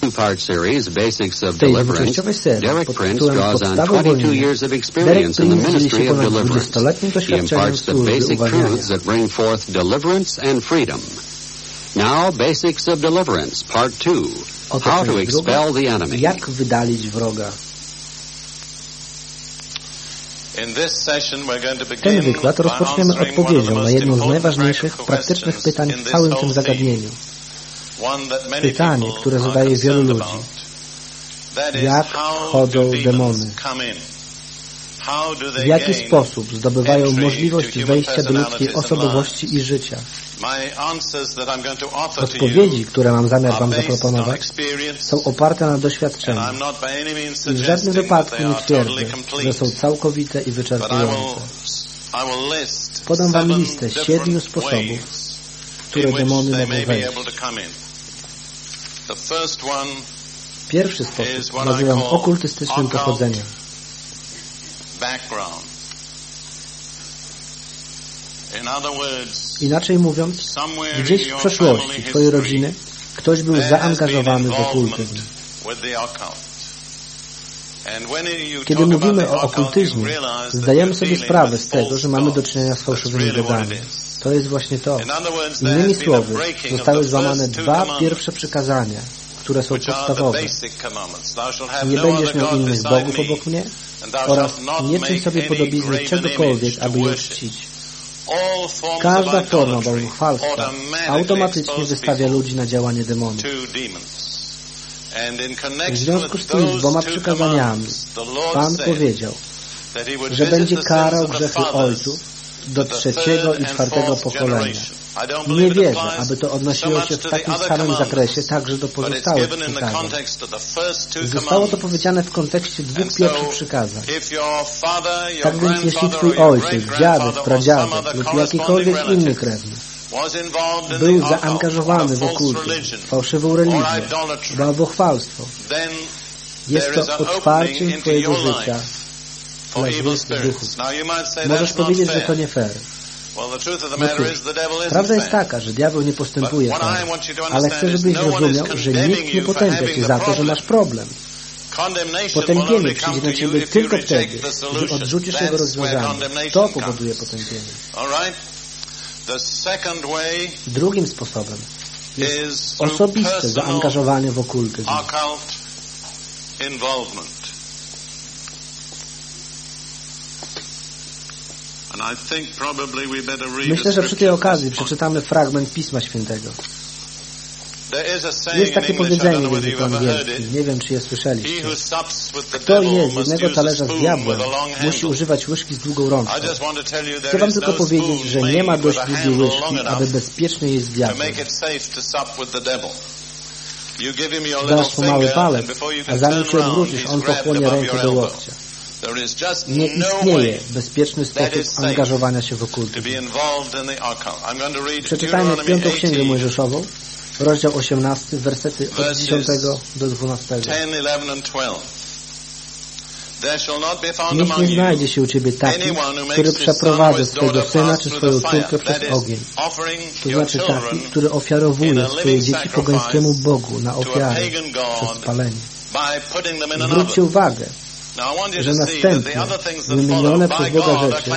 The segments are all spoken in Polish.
two-part series, Basics of W tej Deliverance, dwuczęściowej serii Derek pod Prince tytułem draws on Podstawy 22 uwolnienia years of Derek experience in the Prince dzieli ministry się of ponad deliverance. 20-letnim He doświadczeniem imparts the służby basic uwalniania. truths that bring forth deliverance and freedom. Now, Basics of Deliverance, Part 2. Oto How to część druga. expel the enemy. Jak wydalić wroga? In this session we're going to Ten begin wykład by rozpoczniemy answering one of odpowiedzią the na most jedno z important najważniejszych practical praktycznych questions pytań in w this całym whole tym theme. zagadnieniu. Pytanie, które zadaje wielu ludzi. Jak demons demony? W jaki sposób zdobywają możliwość wejścia do ludzkiej osobowości i życia? Odpowiedzi, które mam zamiar Wam zaproponować, są oparte na doświadczeniu. I w żadnym wypadku nie twierdzę, że są całkowite i wyczerpujące. Podam Wam listę siedmiu sposobów, które demony mogą wejść. able to come in. The first one Pierwszy sposób nazywam okultystycznym pochodzeniem. Inaczej mówiąc, gdzieś w przeszłości Twojej rodziny ktoś był zaangażowany w okultyzm. Kiedy mówimy o okultyzmie, zdajemy sobie sprawę z tego, że mamy do czynienia z fałszywymi really To jest właśnie to. Innymi słowy, zostały złamane dwa pierwsze przykazania, które są podstawowe. Nie no będziesz miał innych bogów obok mnie oraz nie czyń sobie podobizny czegokolwiek, aby je czcić. Każda forma bałwochwalstwa automatycznie wystawia ludzi na działanie demonów. W związku z tymi dwoma przykazaniami Pan powiedział, że będzie karał grzechy ojców do trzeciego i czwartego pokolenia. Nie wierzę, aby to odnosiło się w takim samym zakresie także do pozostałych przykazań. Zostało to powiedziane w kontekście dwóch pierwszych przykazań. Tak więc jeśli Twój ojciec, dziadek, pradziadek lub jakikolwiek inny krewny był zaangażowany w okultyzm, fałszywą religię, bałwochwalstwo, jest to into Twojego życia dla złych duchów. Możesz powiedzieć, że to nie fair. No cóż, Prawda jest taka, że diabeł nie postępuje to Ale chcę, żebyś no zrozumiał, że nikt nie potępia Cię za to, że masz problem. Potępienie przyjdzie na Ciebie tylko wtedy, gdy odrzucisz jego rozwiązanie. To powoduje potępienie. Drugim sposobem jest osobiste zaangażowanie w okultyzm. occult involvement. And I think probably we better read Myślę, że przy tej okazji przeczytamy fragment Pisma Świętego. Jest takie powiedzenie w języku angielskim. Nie wiem, czy je słyszeliście. Kto je z jednego talerza z diabłem, musi używać łyżki z długą rączką. Chcę wam tylko no powiedzieć, że nie ma dość długiej łyżki, aby bezpiecznie jeść z diabłem. Dasz mu mały palec, a zanim się odwrócisz, on pochłonie rękę do łokcia. Nie no istnieje bezpieczny sposób angażowania się w okultyzm. Przeczytajmy piątą księgę 18, Mojżeszową, rozdział 18, wersety od Verses 10 do 12. 10, 11 and 12. There shall not be found Niech nie znajdzie się u Ciebie taki, który przeprowadza swojego syna czy swoją córkę przez ogień. To znaczy taki, który ofiarowuje swoje dzieci pogańskiemu Bogu na ofiarę przez an Zwróćcie uwagę, Że follow. wymienione przez Boga rzeczy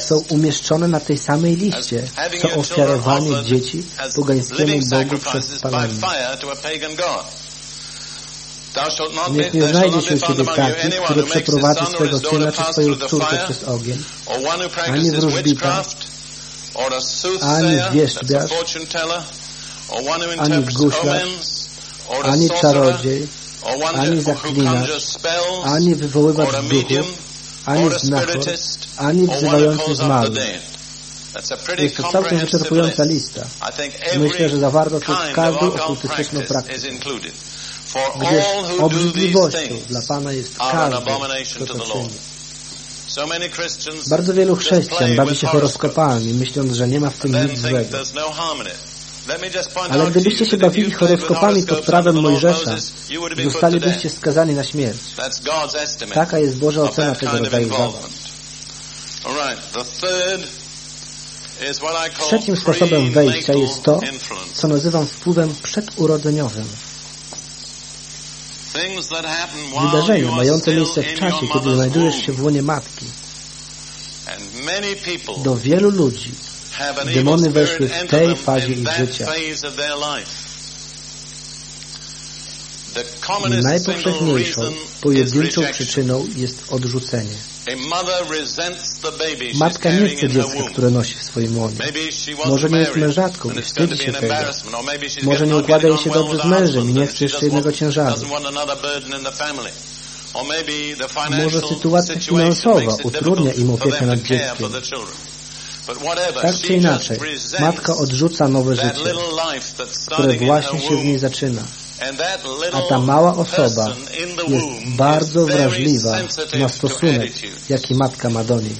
są umieszczone na tej samej liście, co ofiarowanie dzieci pogańskiemu Bogu przez be, Niech nie znajdzie się u Ciebie taki, który przeprowadzi his syna czy swoją córkę przez ogień, ani wróżbita, ani wierzbiarz, ani guślarz, ani czarodziej, ani zaklinacz, ani wywoływacz duchów, ani znachor, ani wzywający zmarłych. Jest to całkiem wyczerpująca list. lista. Myślę, że zawarto tu każdą okultystyczną praktykę. Gdyż obrzydliwością dla Pana jest każdy, kto to czyni. Bardzo wielu chrześcijan bawi się horoskopami, myśląc, że nie ma w tym nic złego. Ale gdybyście się bawili horoskopami pod prawem Mojżesza, zostalibyście skazani na śmierć. Taka jest Boża ocena tego rodzaju zabaw. Trzecim sposobem wejścia jest to, co nazywam wpływem przedurodzeniowym. Wydarzenia mające miejsce w czasie, kiedy znajdujesz się w łonie matki. Do wielu ludzi demony weszły w tej fazie ich życia. Najpowszechniejszą, pojedynczą przyczyną jest odrzucenie. Matka nie chce dziecka, które nosi w swoim łonie. Może nie jest mężatką i wstydzi się tego. Może nie układa jej się dobrze z mężem i nie chce jeszcze jednego ciężaru. Może sytuacja finansowa utrudnia im opiekę nad dzieckiem. Tak czy inaczej, matka odrzuca nowe życie, które właśnie się w niej zaczyna. A ta mała osoba jest bardzo wrażliwa na stosunek, jaki matka ma do niej.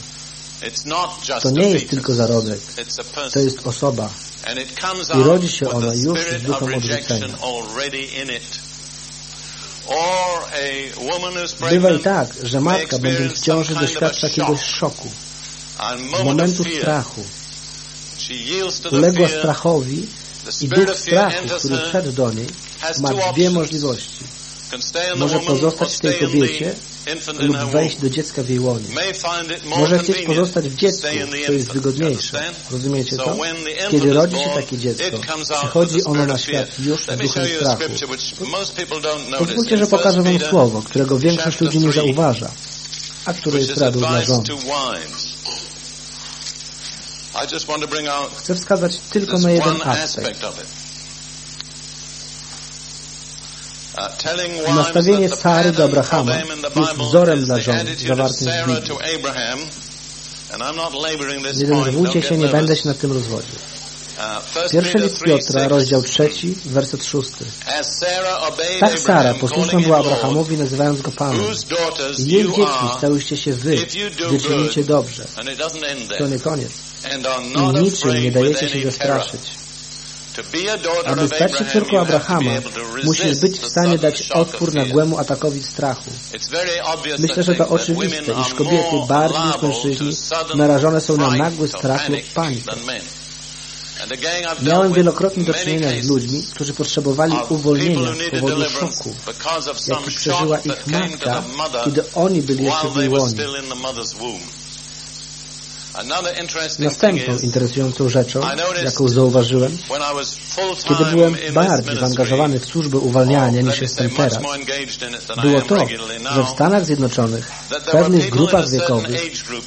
To nie jest tylko zarodek, to jest osoba. I rodzi się ona już z duchem odrzucenia. Bywa i tak, że matka, będąc w ciąży, doświadcza jakiegoś szoku, momentu strachu. Uległa strachowi i duch strachu, który wszedł do niej, ma dwie możliwości. Może pozostać w tej kobiecie lub wejść do dziecka w jej łonie. Może chcieć pozostać w dziecku, co jest wygodniejsze. Rozumiecie to? Kiedy rodzi się takie dziecko, przychodzi ono na świat już z duchem strachu. Pozwólcie, że pokażę Wam słowo, którego większość ludzi nie zauważa, a które jest radą dla żon. Chcę wskazać tylko na jeden aspekt. Uh, Nastawienie Sary do Abrahama jest wzorem dla żon zawartym w Biblii. Nie denerwujcie się, nie będę się nad tym rozwodził. Pierwszy list Piotra, rozdział trzeci, werset szósty. Tak Sara posłuszna była Abrahamowi, nazywając go Panem. I jej dziećmi stałyście się wy, gdy czynicie dobrze. To nie koniec. I niczym nie dajecie się zastraszyć. Aby stać się córką Abrahama, musisz być w stanie dać odpór nagłemu atakowi strachu. Myślę, że to oczywiste, iż kobiety bardziej niż mężczyźni narażone są na nagły strach lub panikę. Miałem wielokrotnie do czynienia z ludźmi, którzy potrzebowali uwolnienia z powodu szoku, jaki przeżyła ich matka, kiedy oni byli jeszcze w jej łonie. Następną interesującą rzeczą, jaką zauważyłem, kiedy byłem bardziej zaangażowany w służbę uwalniania niż jestem teraz, było to, że w Stanach Zjednoczonych w pewnych grupach wiekowych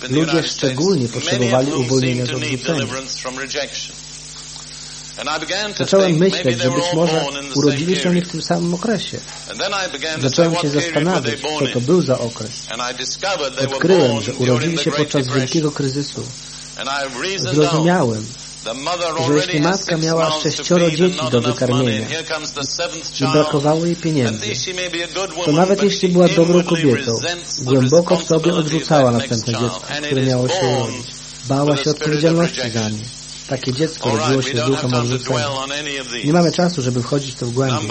ludzie szczególnie potrzebowali uwolnienia z odrzucenia. Zacząłem myśleć, że być może urodzili się oni w tym samym okresie. Zacząłem się zastanawiać, co to był za okres. Odkryłem, że urodzili się podczas wielkiego kryzysu. Zrozumiałem, że jeśli matka miała sześcioro dzieci do wykarmienia i brakowało jej pieniędzy, to nawet jeśli była dobrą kobietą, głęboko w sobie odrzucała następne dziecko, które miało się urodzić. Bała się odpowiedzialności za nie takie dziecko rodziło się z duchem odrzucenia. Nie mamy czasu, żeby wchodzić w to w głębi.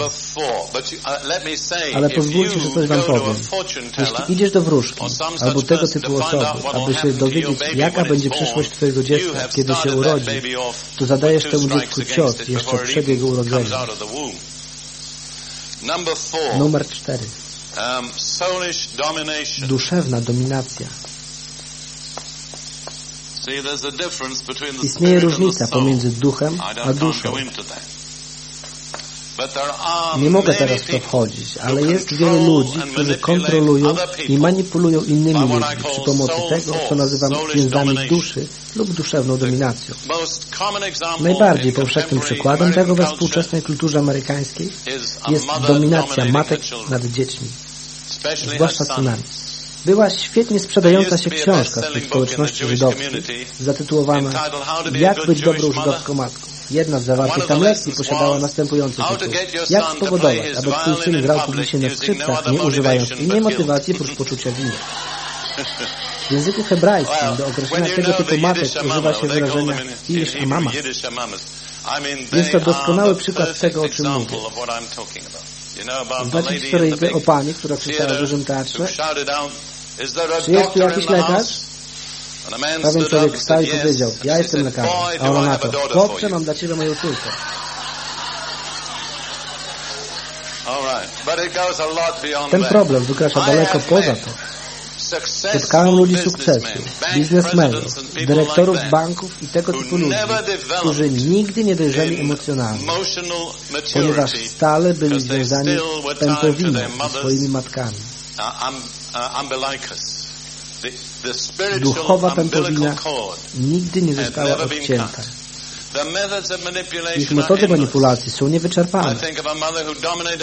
Ale pozwólcie, że coś Wam powiem. Jeśli idziesz do wróżki albo tego typu osoby, aby się dowiedzieć, jaka będzie przyszłość Twojego dziecka, kiedy się urodzi, to zadajesz temu dziecku cios jeszcze przed jego urodzeniem. Numer cztery. Um, Duszewna dominacja. Istnieje różnica pomiędzy duchem a duszą. Nie mogę teraz w to wchodzić, ale jest wielu ludzi, którzy kontrolują i manipulują innymi ludźmi przy pomocy tego, co nazywam więzami duszy lub duszewną dominacją. Najbardziej powszechnym przykładem tego we współczesnej kulturze amerykańskiej jest dominacja matek nad dziećmi, zwłaszcza synami. Była świetnie sprzedająca się książka w tej społeczności żydowskiej zatytułowana Jak być dobrą żydowską matką. Jedna z zawartych tam lekcji posiadała następujący tytuł. Jak spowodować, aby twój syn grał publicznie na skrzypcach, nie używając innej motywacji oprócz poczucia winy. W języku hebrajskim do określenia tego typu matek używa się wyrażenia Ish Amama. Jest to doskonały przykład tego, o czym mówię. Znacie historię o pani, która krzyczała w dużym teatrze? Czy jest tu jakiś lekarz? Pewien człowiek wstał i powiedział, ja jestem lekarzem. A ona na to, chłopcze, mam dla Ciebie moją córkę. Ten problem wykracza daleko poza to. Spotkałem ludzi sukcesu, biznesmenów, dyrektorów banków i tego typu ludzi, którzy nigdy nie dojrzeli emocjonalnie, ponieważ stale byli związani z pępowiną ze swoimi matkami. Duchowa pępowina nigdy nie została odcięta. Ich metody manipulacji są niewyczerpane.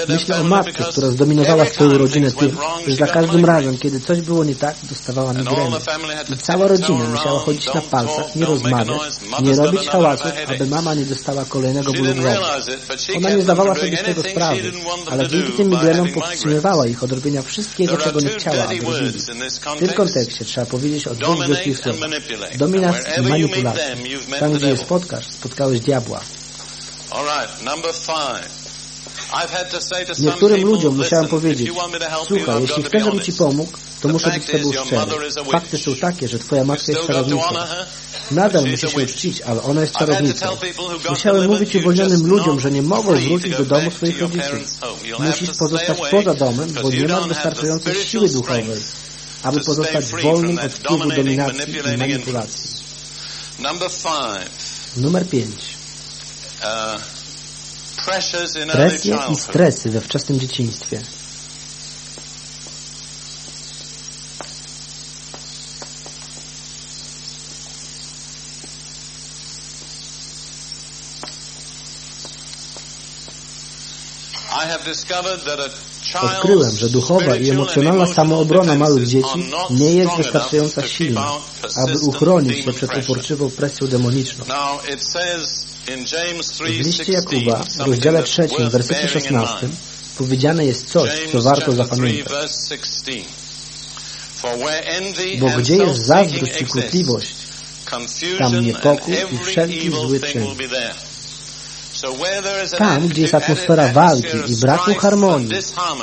Myślę o matce, która zdominowała swoją rodzinę tym, że za każdym razem, kiedy coś było nie tak, dostawała migreny. I cała rodzina musiała chodzić na palcach, nie rozmawiać, nie robić hałasów, aby mama nie dostała kolejnego bólu głowy. Ona nie zdawała sobie z tego sprawy, ale dzięki tym migrenom powstrzymywała ich od robienia wszystkiego, czego nie chciała, aby robili. W tym kontekście trzeba powiedzieć o dwóch zwykłych słowach. Dominacji i manipulacji. Tam, gdzie je spotkasz, spotkałeś diabła. Niektórym ludziom musiałem powiedzieć, słuchaj, jeśli chcesz, żebym Ci pomógł, to muszę być z Tobą szczery. Fakty są takie, że Twoja matka jest czarownicą. Nadal musisz się czcić, ale ona jest czarownicą. Musiałem mówić uwolnionym ludziom, że nie mogą wrócić do domu swoich rodziców. Musisz pozostać poza domem, bo nie masz wystarczającej siły duchowej, aby pozostać wolnym od wpływu dominacji i manipulacji. Numer 5. Presje i stresy we wczesnym dzieciństwie. Odkryłem, że duchowa i emocjonalna samoobrona małych dzieci nie jest wystarczająco silna, aby uchronić się przed uporczywą presją demoniczną. W liście Jakuba, w rozdziale trzecim, wersecie 16, powiedziane jest coś, co warto zapamiętać. Bo gdzie jest zazdrość i kłótliwość, tam niepokój i wszelki zły czyn. Tam, gdzie jest atmosfera walki i braku harmonii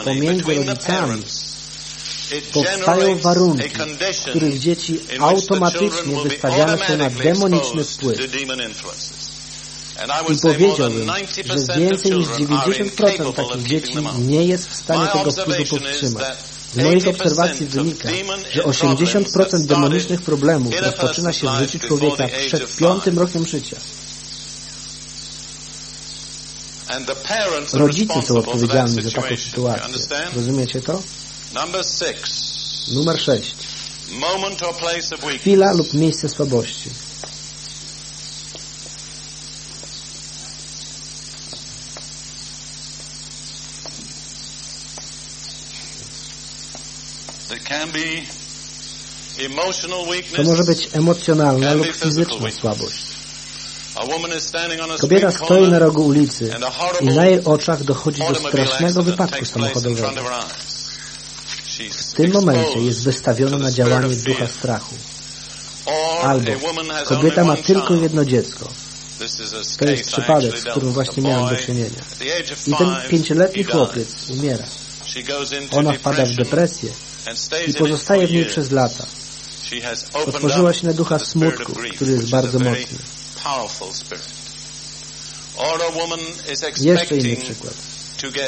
pomiędzy rodzicami, powstają warunki, w których dzieci automatycznie wystawiane są na demoniczny wpływ. I powiedziałbym, że więcej niż 90% takich dzieci nie jest w stanie tego wpływu powstrzymać. Z moich obserwacji wynika, że 80% demonicznych problemów rozpoczyna się w życiu człowieka przed piątym rokiem życia. Rodzice są odpowiedzialni za taką sytuację. Rozumiecie to? Numer 6. Chwila lub miejsce słabości. To może być emocjonalna lub fizyczna słabość. Kobieta stoi na rogu ulicy i na jej oczach dochodzi do strasznego wypadku samochodowego. W tym momencie jest wystawiona na działanie ducha strachu. Albo kobieta ma tylko jedno dziecko. To jest przypadek, z którym właśnie miałem do czynienia. I ten pięcioletni chłopiec umiera. Ona wpada w depresję i pozostaje w niej przez lata. Otworzyła się na ducha smutku, który jest bardzo mocny. Jeszcze inny przykład.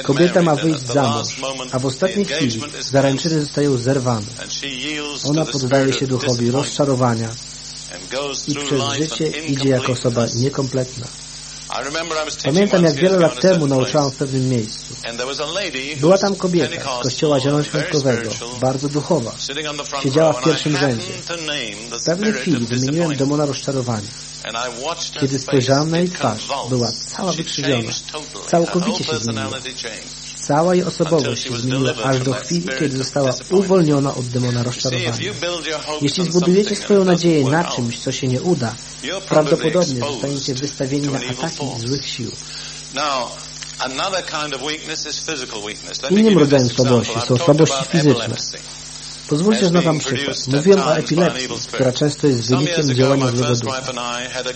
Kobieta ma wyjść za mąż, a w ostatniej chwili zaręczyny zostają zerwane. Ona poddaje się duchowi rozczarowania i przez życie idzie jako osoba niekompletna. Pamiętam, jak wiele lat temu nauczałam w pewnym miejscu. Była tam kobieta z kościoła zielonoświątkowego, bardzo duchowa. Siedziała w pierwszym rzędzie. W pewnej chwili wymieniłem demona rozczarowania. Kiedy spojrzałem na jej twarz, była cała wykrzywiona. Całkowicie się zmieniła. Cała jej osobowość się zmieniła aż do chwili, kiedy została uwolniona od demona rozczarowania. Jeśli zbudujecie swoją nadzieję na czymś, co się nie uda, prawdopodobnie zostaniecie wystawieni na ataki złych sił. Innym rodzajem słabości są słabości fizyczne. Pozwólcie, że Wam przykład. Mówiłem o epilepsji, która często jest wynikiem działania złego ducha.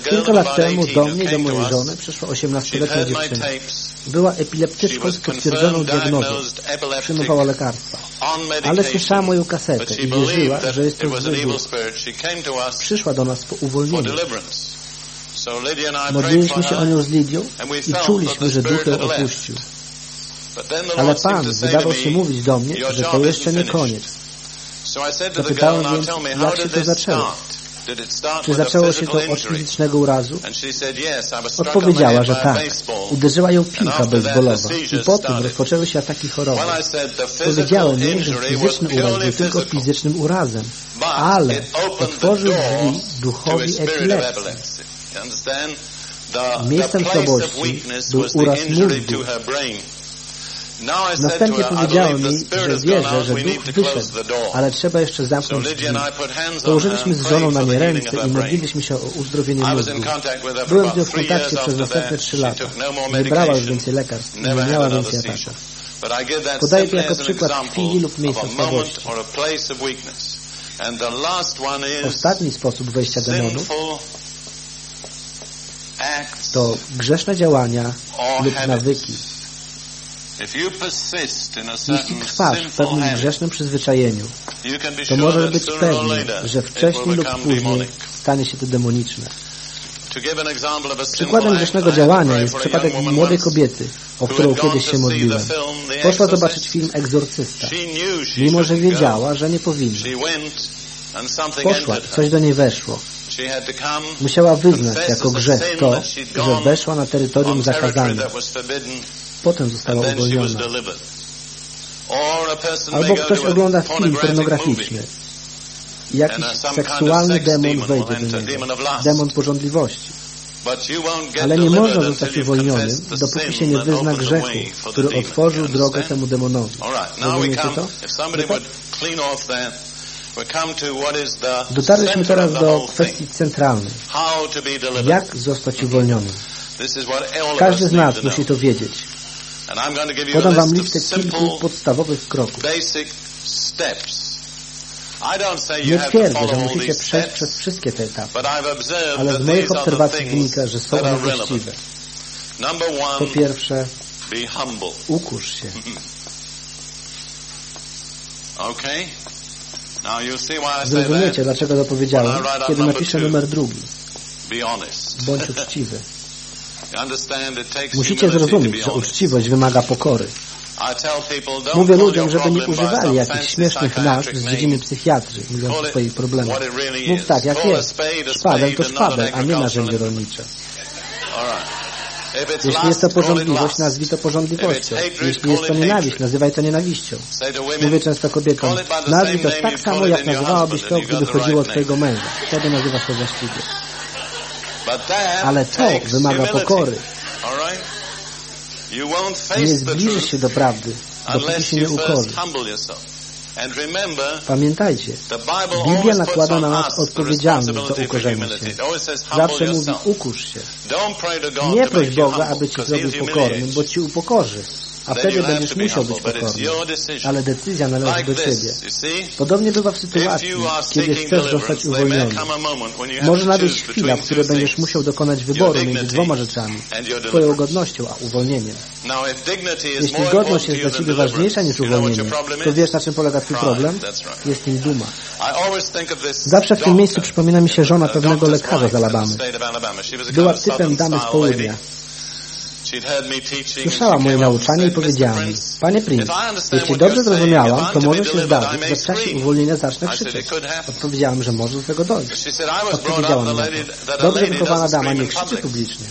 Kilka lat temu do mnie i do mojej żony przyszła 18-letnia dziewczyna. Była epileptyczką z potwierdzoną diagnozą. Przyjmowała lekarstwa. Ale słyszała moją kasetę i wierzyła, że jest to zły duch. Przyszła do nas po uwolnieniu. Modliliśmy się o nią z Lidią i czuliśmy, że duch ją opuścił. Ale Pan wydawał się mówić do mnie, że to jeszcze nie koniec. Zapytałem więc, jak się to zaczęło? Czy zaczęło się to od fizycznego urazu? Odpowiedziała, że tak. Uderzyła ją piłka baseballowa i potem rozpoczęły się ataki choroby. Powiedziałem jej, że fizyczny uraz był tylko fizycznym urazem, ale otworzył drzwi duchowi epilepsji. Miejscem słabości był uraz mózgu. Następnie powiedziałem jej, że wierzę, że duch wyszedł, ale trzeba jeszcze zamknąć drzwi. Położyliśmy z żoną na nie ręce i modliliśmy się o uzdrowienie mózgu. Byłem z nią w kontakcie przez następne trzy lata. Nie brała już więcej lekarstw nie miała więcej ataków. Podaję to jako przykład chwili lub miejsca słabości. Ostatni sposób wejścia demonów to grzeszne działania lub nawyki. Jeśli trwasz w pewnym grzesznym przyzwyczajeniu, to możesz być pewny, że wcześniej lub później stanie się to demoniczne. Przykładem grzesznego działania jest przypadek młodej kobiety, o którą kiedyś się modliłem. Poszła zobaczyć film Egzorcysta, mimo że wiedziała, że nie powinna. Poszła, coś do niej weszło. Musiała wyznać jako grzech to, że weszła na terytorium zakazane. Potem została uwolniona. Albo ktoś ogląda film pornograficzny. Jakiś seksualny demon wejdzie do niego. Demon porządliwości. Ale nie można zostać uwolnionym, dopóki się nie wyzna grzechu, który otworzył drogę temu demonowi. Rozumiecie to? Dotarliśmy teraz do kwestii centralnej. Jak zostać uwolnionym? Każdy z nas musi to wiedzieć. Podam Wam listę kilku podstawowych kroków. Nie twierdzę, że musicie przejść przez wszystkie te etapy, ale z moich obserwacji wynika, że są one właściwe. Po pierwsze, ukusz się. Zrozumiecie, dlaczego to powiedziałem, kiedy napiszę numer drugi. Bądź uczciwy. Musicie zrozumieć, że uczciwość wymaga pokory. Mówię ludziom, żeby nie używali jakichś śmiesznych nazw z dziedziny psychiatrii, mówiąc o swoich problemach. Mów tak, jak jest. Szpadel to szpadel, a nie narzędzie rolnicze. Jeśli jest to porządliwość, nazwij to porządliwością. Jeśli jest to nienawiść, nazywaj to nienawiścią. Mówię często kobietom, nazwij to tak samo, jak nazywałabyś to, gdyby chodziło o Twojego męża. Wtedy nazywasz to właściwie. Ale to wymaga pokory. Nie zbliżysz się do prawdy, dopóki się nie ukorzysz. Pamiętajcie, Biblia nakłada na nas odpowiedzialność za ukorzenie się. Zawsze mówi, ukusz się. Nie proś Boga, aby Ci zrobił pokornym, bo Ci upokorzy a wtedy będziesz musiał być pokorny. Ale decyzja należy do Ciebie. Podobnie bywa w sytuacji, kiedy chcesz zostać uwolniony. Może nadejść chwila, w której będziesz musiał dokonać wyboru między dwoma rzeczami. Twoją godnością, a uwolnieniem. Jeśli godność jest dla Ciebie ważniejsza niż uwolnienie, to wiesz, na czym polega Twój problem? Jest nim duma. Zawsze w tym miejscu przypomina mi się żona pewnego lekarza z Alabamy. Była typem damy z południa. Słyszała moje nauczanie i powiedziała mi, Panie Prince, jeśli dobrze zrozumiałam, to może się zdarzyć, że w czasie uwolnienia zacznę krzyczeć. Odpowiedziałam, że może do tego dojść. Odpowiedziała mi na to. Dobrze wychowana dama nie krzyczy publicznie.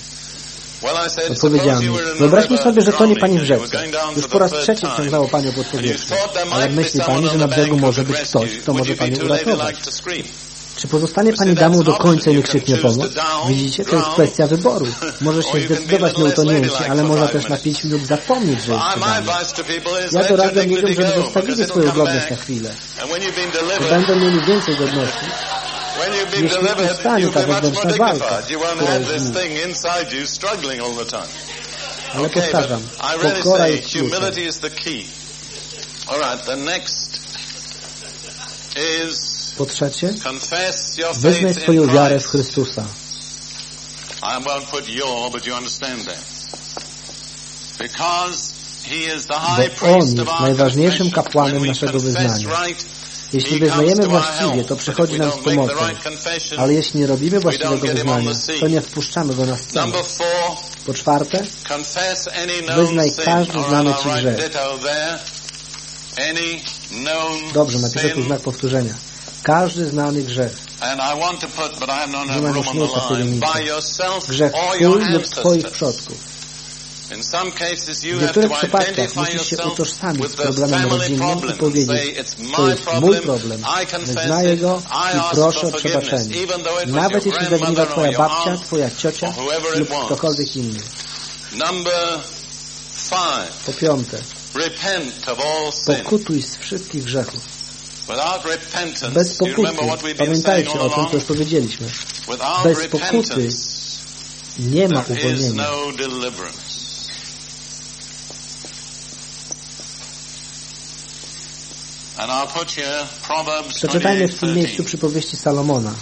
Odpowiedziałam mi, wyobraźmy sobie, że tonie Pani w rzece. Już po raz trzeci wciągnęło Panią pod powierzchnię. Ale myśli Pani, że na brzegu może być ktoś, kto może Panią uratować. Czy pozostanie Pani damą do końca i nie krzyknie pomoc? Widzicie, to jest kwestia wyboru. Może się zdecydować na utonięcie, ale można też na pięć minut zapomnieć, że jest przed Ja doradzam ludziom, żeby zostawili swoją godność na chwilę. Gdy będą mieli więcej godności, jeśli ustanie ta wewnętrzna walka, która jest Ale powtarzam, pokora jest kluczem. Po trzecie, wyznaj swoją wiarę w Chrystusa. Bo On jest najważniejszym kapłanem naszego wyznania. Jeśli wyznajemy właściwie, to przychodzi nam z pomocą. Ale jeśli nie robimy właściwego wyznania, to nie wpuszczamy Go na scenę. Po czwarte, wyznaj każdy znany Ci grzech. Dobrze, napiszę tu znak powtórzenia. Każdy znany grzech. Nie mam śmiecia w tej Grzech Twój lub Twoich przodków. W niektórych przypadkach musisz się utożsamić z problemem rodzinnym i powiedzieć, to jest mój problem, wyznaję go i proszę o przebaczenie. Nawet jeśli zagniewa Twoja babcia, Twoja ciocia lub ktokolwiek inny. Po piąte, pokutuj z wszystkich grzechów. Bez pokuty, pamiętajcie o tym, co już powiedzieliśmy, bez pokuty nie ma uwolnienia. Przeczytajmy w tym miejscu przypowieści Salomona,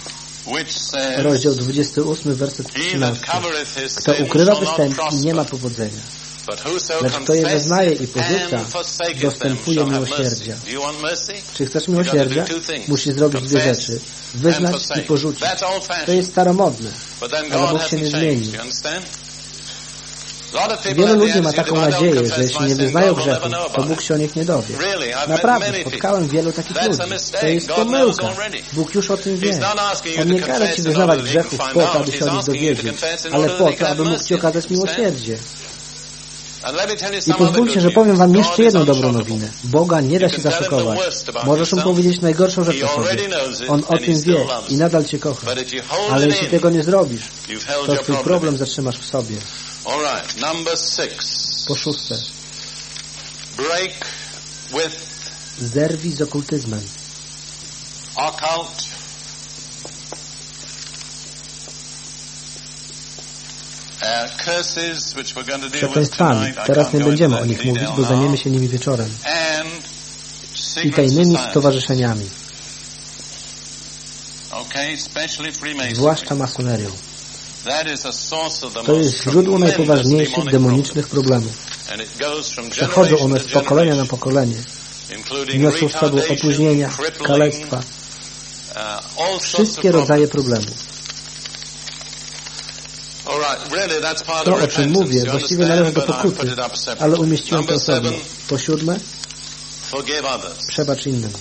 rozdział 28, werset 13. Kto ukrywa występki, nie ma powodzenia. Lecz kto je wyznaje i porzuca, dostępuje miłosierdzia. Czy chcesz miłosierdzia? Musisz zrobić dwie rzeczy. Wyznać i porzucić. To jest staromodne, ale Bóg się nie zmieni. Wielu ludzi ma taką nadzieję, że jeśli nie wyznają grzechu, to Bóg się o nich nie dowie. Naprawdę, spotkałem wielu takich ludzi. To jest pomyłka. Bóg już o tym wie. On nie każe Ci wyznawać grzechów po to, aby się o nich dowiedzieć, ale po to, aby mógł Ci okazać miłosierdzie. I pozwólcie, że powiem Wam jeszcze jedną dobrą nowinę. Boga nie da się zaszokować. Możesz Mu powiedzieć najgorszą rzecz o sobie. On o tym wie i nadal Cię kocha. Ale jeśli tego nie zrobisz, to Twój problem zatrzymasz w sobie. Po szóste. Zerwij z okultyzmem. Przekleństwami. Teraz nie będziemy o nich mówić, bo zajmiemy się nimi wieczorem. I tajnymi stowarzyszeniami. Zwłaszcza masonerią. To jest źródło najpoważniejszych demonicznych problemów. Przechodzą one z pokolenia na pokolenie. Niosą z sobą opóźnienia, kalectwa, wszystkie rodzaje problemów. To, o czym mówię, właściwie należy do pokuty, ale umieściłem to osobno. Po siódme, przebacz innym.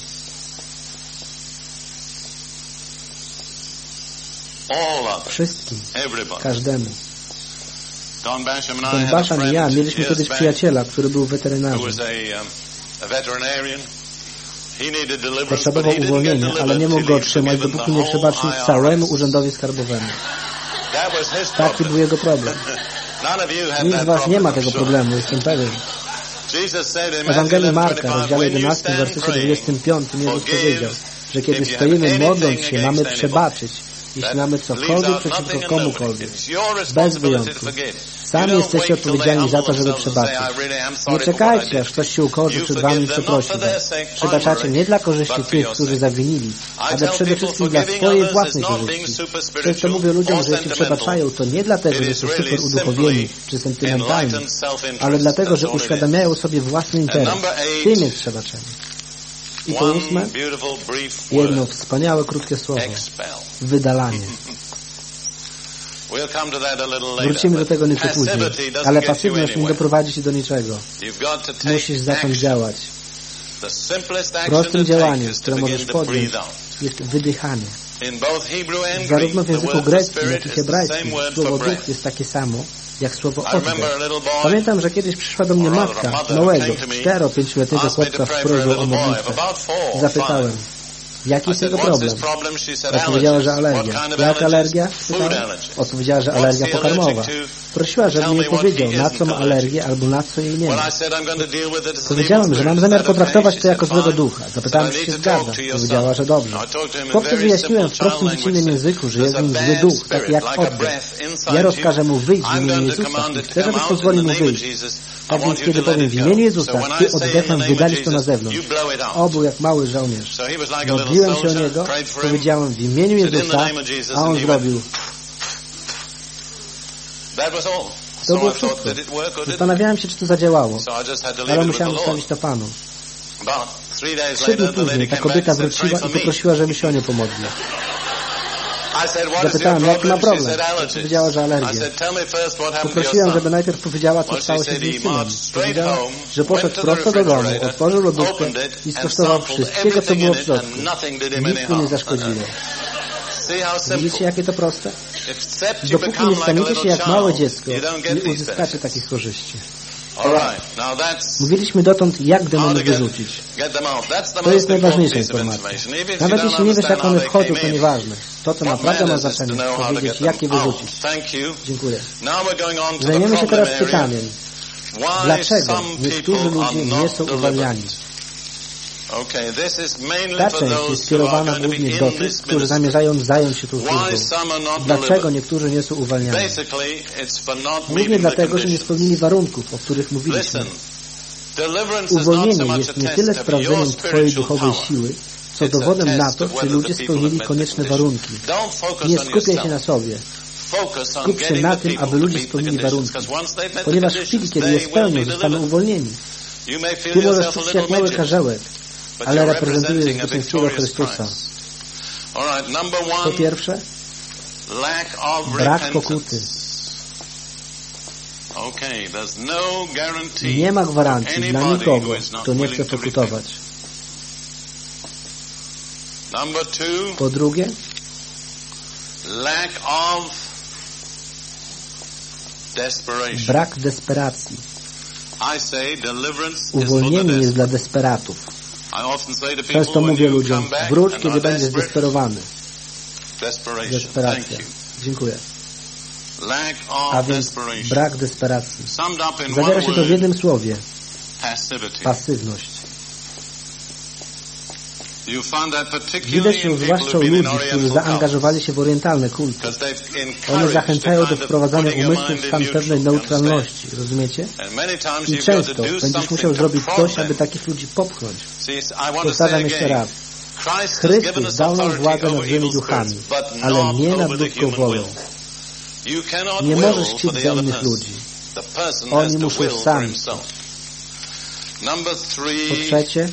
Wszystkim, każdemu. Don Basham i ja mieliśmy kiedyś przyjaciela, który był weterynarzem. Potrzebował uwolnienia, ale nie mógł go otrzymać, dopóki nie przebaczył całemu urzędowi skarbowemu. Taki był jego problem. Nikt z Was nie ma tego problemu, jestem pewien. W Ewangelii Marka, rozdziale 11, wersecie 25, Jezus powiedział, że kiedy stoimy modląc się, mamy przebaczyć, jeśli mamy cokolwiek przeciwko komukolwiek, bez wyjątku. Sami jesteście odpowiedzialni za to, żeby przebaczyć. Nie czekajcie, aż ktoś się ukorzy przed Wami i przeprosi Was. Przebaczacie nie dla korzyści tych, którzy zawinili, ale przede wszystkim dla swojej własnej korzyści. Często mówię ludziom, że jeśli przebaczają, to nie dlatego, że są super uduchowieni czy sentymentalni, ale dlatego, że uświadamiają sobie własny interes. Tym jest przebaczenie. I po ósme, jedno wspaniałe, krótkie słowo. Wydalanie. Wrócimy do tego nieco później, ale pasywność nie doprowadzi się do niczego. Musisz zacząć działać. Prostym działaniem, które możesz podjąć, jest wydychanie. Zarówno w języku greckim, jak i hebrajskim słowo duch jest takie samo, jak słowo oddech. Pamiętam, że kiedyś przyszła do mnie matka małego, 4-5-letniego chłopca w prośbą o modlitwę. Zapytałem, Jaki jest tego problem? Odpowiedziała, że alergia. Jak alergia? Odpowiedziała, że alergia pokarmowa. Prosiła, żebym jej powiedział, na co ma alergię albo na co jej nie ma. Powiedziałem, że mam zamiar potraktować to jako złego ducha. Zapytałem, czy się zgadza. Powiedziała, że dobrze. Chłopcu wyjaśniłem w prostym dziecinnym języku, że jest nim zły duch, taki jak oddech. Ja rozkażę mu wyjść w imieniu Jezusa i chcę, żebyś pozwolił mu wyjść. Tak więc, kiedy powiem w imieniu Jezusa, Ty oddechem wydalisz to na zewnątrz. Obu jak mały żołnierz. Modliłem się o niego, powiedziałem w imieniu Jezusa, a on zrobił to było wszystko. Zastanawiałem się, czy to zadziałało, ale musiałem zostawić to Panu. Trzy dni później ta kobieta wróciła i poprosiła, żebym się o nią pomodlił. Zapytałem, jaki ma problem. Powiedziała, że alergia. Poprosiłem, żeby najpierw powiedziała, co stało się z jej synem. Powiedziała, że poszedł prosto do domu, otworzył lodówkę i skosztował wszystkiego, co było w środku. Nic mu nie zaszkodziło. Widzicie, jakie to proste? Dopóki nie staniecie się jak małe dziecko, nie uzyskacie takich korzyści. Mówiliśmy dotąd, jak demony wyrzucić. To jest najważniejsza informacja. Nawet jeśli nie wiesz, jak one wchodzą, to nieważne. To, co naprawdę ma znaczenie, to wiedzieć, jak je wyrzucić. Dziękuję. Zajmiemy się teraz pytaniem. Dlaczego niektórzy ludzie nie są uwalniani? Ta część jest skierowana głównie do tych, którzy zamierzają zająć się tą służbą. Dlaczego niektórzy nie są uwalniani? Głównie dlatego, że nie spełnili warunków, o których mówiliśmy. Uwolnienie jest nie tyle sprawdzeniem Twojej duchowej siły, co dowodem na to, czy ludzie spełnili konieczne warunki. Nie skupiaj się na sobie. Skup się na tym, aby ludzie spełnili warunki, ponieważ w chwili, kiedy je spełnią, zostaną uwolnieni. Ty możesz czuć się jak mały karzełek, ale reprezentuje zwycięskiego Chrystusa. Po pierwsze, brak pokuty. Nie ma gwarancji dla nikogo, kto nie chce pokutować. Po drugie, brak desperacji. Uwolnienie jest dla desperatów. Często mówię ludziom, wróć, kiedy będziesz desperowany. Desperacja. Dziękuję. A więc brak desperacji. Zawiera się to w jednym słowie. Pasywność. Widać ją zwłaszcza u ludzi, którzy zaangażowali się w orientalne kulty. One zachęcają do wprowadzania umysłu w stan pewnej neutralności, rozumiecie? I często będziesz musiał zrobić coś, aby takich ludzi popchnąć. Powtarzam jeszcze raz. Chrystus dał nam władzę nad złymi duchami, ale nie nad ludzką wolą. Nie możesz chcieć za innych ludzi. Oni muszą sami. Po trzecie,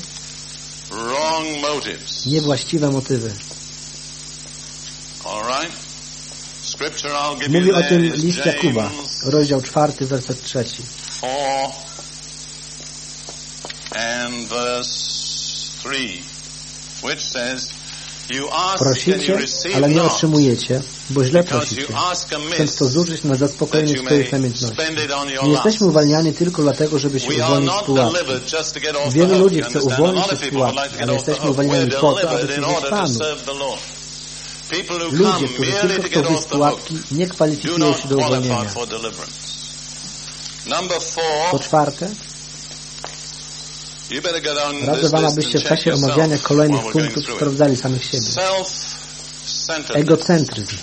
niewłaściwe motywy. Mówi o tym list Jakuba, rozdział czwarty, werset trzeci. Prosicie, ale nie otrzymujecie, bo źle prosicie, chcąc to zużyć na zaspokojenie swoich namiętności. Nie jesteśmy uwalniani tylko dlatego, żeby się uwolnić z pułapki. Wielu ludzi chce uwolnić się z pułapki, ale jesteśmy uwalniani po to, aby służyć Panu. Ludzie, którzy tylko chcą wyjść z pułapki, nie kwalifikują się do uwolnienia. Po czwarte, Radzę Wam, abyście w czasie omawiania kolejnych punktów sprawdzali samych siebie. Egocentryzm.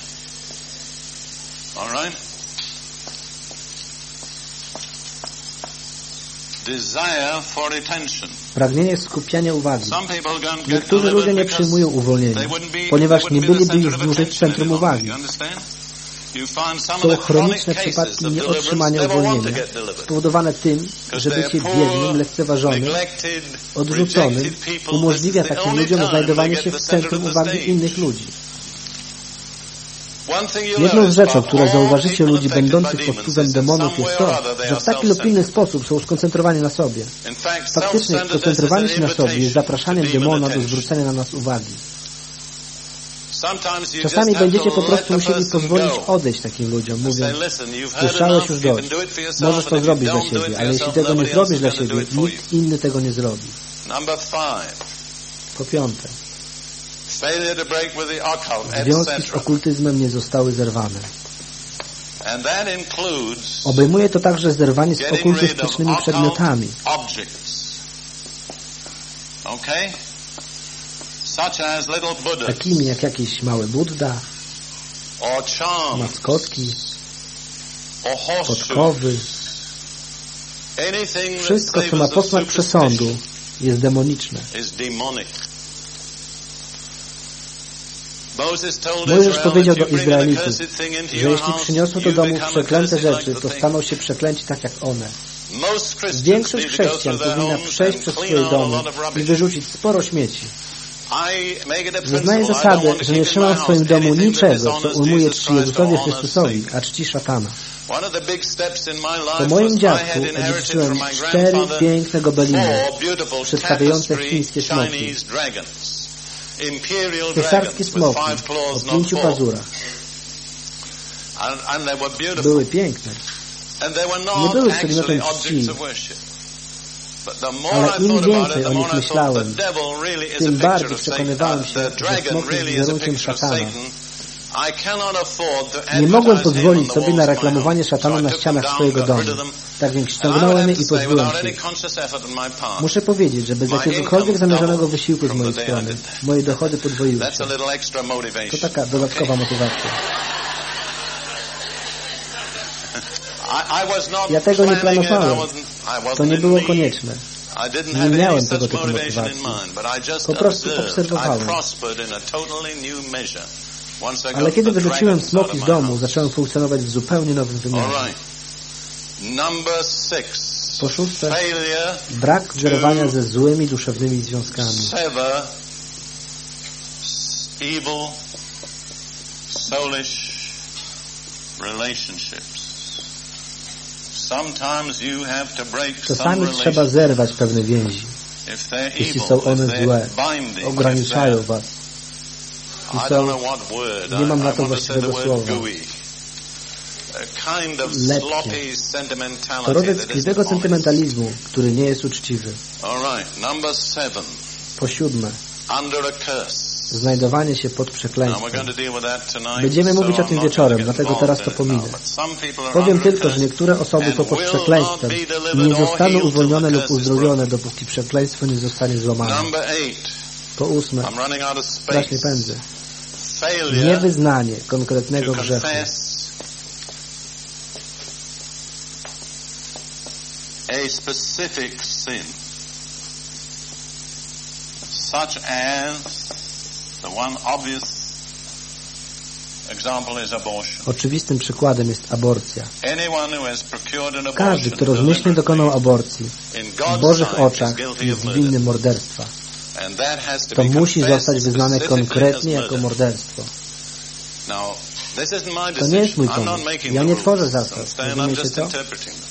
Pragnienie skupiania uwagi. Niektórzy ludzie nie przyjmują uwolnienia, ponieważ nie byliby już dłużej w centrum uwagi. Są chroniczne przypadki nieotrzymania uwolnienia, spowodowane tym, że bycie biednym, lekceważonym, odrzuconym umożliwia takim ludziom znajdowanie się w centrum uwagi innych ludzi. Jedną z rzeczy, które zauważycie ludzi będących pod wpływem demonów jest to, że w taki lub inny sposób są skoncentrowani na sobie. Faktycznie skoncentrowanie się na sobie jest zapraszaniem demona do zwrócenia na nas uwagi. Czasami będziecie po prostu musieli pozwolić odejść takim ludziom, mówiąc, słyszałeś już dość, możesz to zrobić dla siebie, ale jeśli tego nie zrobisz dla siebie, nikt inny tego nie zrobi. Po piąte, związki z okultyzmem nie zostały zerwane. Obejmuje to także zerwanie z okultystycznymi przedmiotami. Takimi jak jakiś mały Buddha, maskotki, podkowy. Wszystko, co ma posmak przesądu, jest demoniczne. Mojżesz powiedział do Izraelitów, że jeśli przyniosą do domu przeklęte rzeczy, to staną się przeklęci tak jak one. Większość chrześcijan powinna przejść przez swoje domy i wyrzucić sporo śmieci. Wyznaję zasadę, że nie trzymam w swoim domu niczego, co ujmuje czci Jezusowi Chrystusowi, a czci szatana. Po moim dziadku odziedziczyłem cztery piękne gobeliny przedstawiające chińskie smoki. Cesarskie smoki o pięciu pazurach. Były piękne. Nie były przedmiotem czci, ale im więcej o nich myślałem, tym bardziej przekonywałem się, że smok jest wizerunkiem szatana. Nie mogłem pozwolić sobie na reklamowanie szatana na ścianach swojego domu. Tak więc ściągnąłem je i pozbyłem się. Muszę powiedzieć, że bez jakiegokolwiek zamierzonego wysiłku z mojej strony, moje dochody podwoiły się. To taka dodatkowa motywacja. Ja tego nie planowałem. To nie było konieczne. Nie miałem tego typu motywacji. Po prostu obserwowałem. Ale kiedy wyrzuciłem smoki z domu, zacząłem funkcjonować w zupełnie nowym wymiarze. Po szóste, brak zerwania ze złymi duszewnymi związkami. evil, soulish relationships. Czasami trzeba zerwać pewne więzi, jeśli są one złe, ograniczają was. I są, nie mam na to właściwego słowa, lepkie. To rodzaj tkliwego sentymentalizmu, który nie jest uczciwy. Po siódme, znajdowanie się pod przekleństwem. Będziemy mówić o tym wieczorem, dlatego teraz to pominę. Powiem tylko, że niektóre osoby są pod przekleństwem i nie zostaną uwolnione lub uzdrowione, dopóki przekleństwo nie zostanie złamane. Po ósme, strasznie pędzę. Niewyznanie konkretnego grzechu. A specific sin, such as Oczywistym przykładem jest aborcja. Każdy, kto rozmyślnie dokonał aborcji, w Bożych oczach jest winny morderstwa. To musi zostać wyznane konkretnie jako morderstwo. To nie jest mój pomysł. Ja nie tworzę zasad. Rozumiecie to?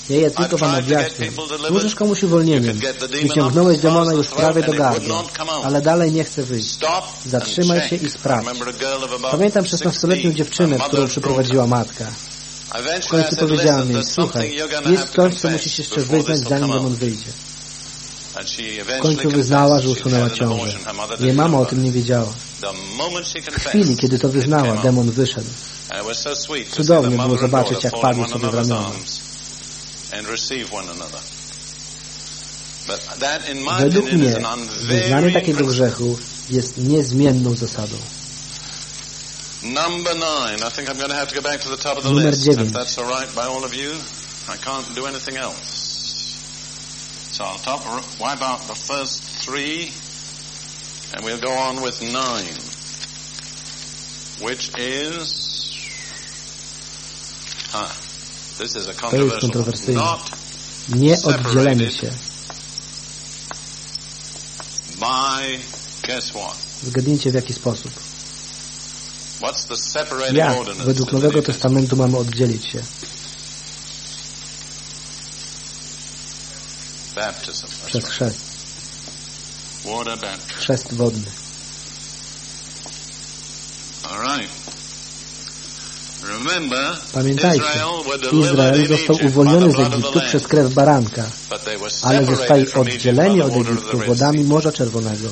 Ja je tylko Wam objaśniam. Służysz komuś uwolnieniem. Wyciągnąłeś demona już prawie do gardła, ale dalej nie chce wyjść. Zatrzymaj się i sprawdź. Pamiętam 16-letnią dziewczynę, którą przyprowadziła matka. W końcu powiedziałem jej, słuchaj, jest coś, co musisz jeszcze wyznać, zanim demon wyjdzie. W końcu wyznała, że usunęła ciążę. Jej mama o tym nie wiedziała. W chwili, kiedy to wyznała, demon wyszedł. Cudownie było zobaczyć, jak padli sobie w ramiona. Według mnie wyznanie takiego grzechu jest niezmienną zasadą. Numer dziewięć. I can't do anything else. So I'll top, wipe out the first three, and we'll go on with nine, which is, ah, this is a controversial Not Nie oddzielenie się. By, guess what? Zgadnijcie w jaki sposób. Jak według Nowego Testamentu mamy oddzielić się? Przez chrzest. Chrzest wodny. Pamiętajcie, Izrael został uwolniony z Egiptu przez krew baranka, ale zostali oddzieleni od Egiptu wodami Morza Czerwonego.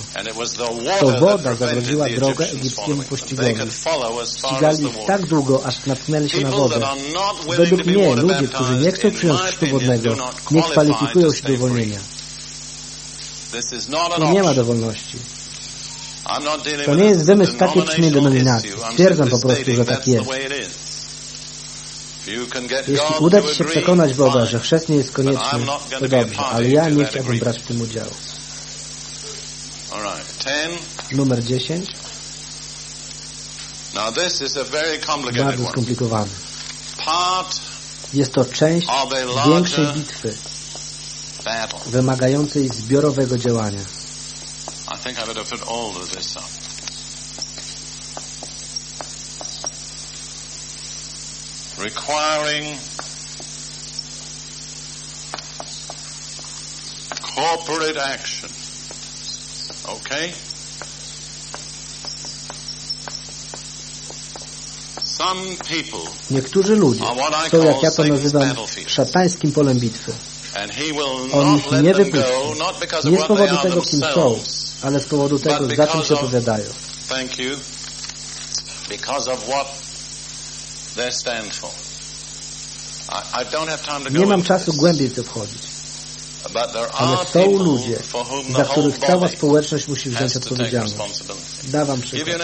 To woda zagrodziła drogę egipskiemu pościgowi. Ścigali ich tak długo, aż natknęli się na wodę. Według mnie ludzie, którzy nie chcą przyjąć chrztu wodnego, nie kwalifikują się do uwolnienia. Tu nie ma dowolności. To nie jest wymysł takiej czy innej denominacji. Stwierdzam po prostu, że tak jest. Jeśli uda Ci się przekonać Boga, że chrzest nie jest konieczny, to dobrze, ale ja nie chciałbym brać w tym udziału. Numer 10. Bardzo skomplikowany. Jest to część większej bitwy, wymagającej zbiorowego działania. I think I better put all of this up. Requiring corporate action. Okay? Some people Niektórzy ludzie są, jak ja to nazywam, szatańskim polem bitwy. and he will On ich nie wypuści. Nie z powodu tego, kim są, ale z powodu tego, za czym się opowiadają. Nie mam czasu głębiej w to wchodzić, ale są ludzie, za których cała społeczność musi wziąć odpowiedzialność. Dawam przykład.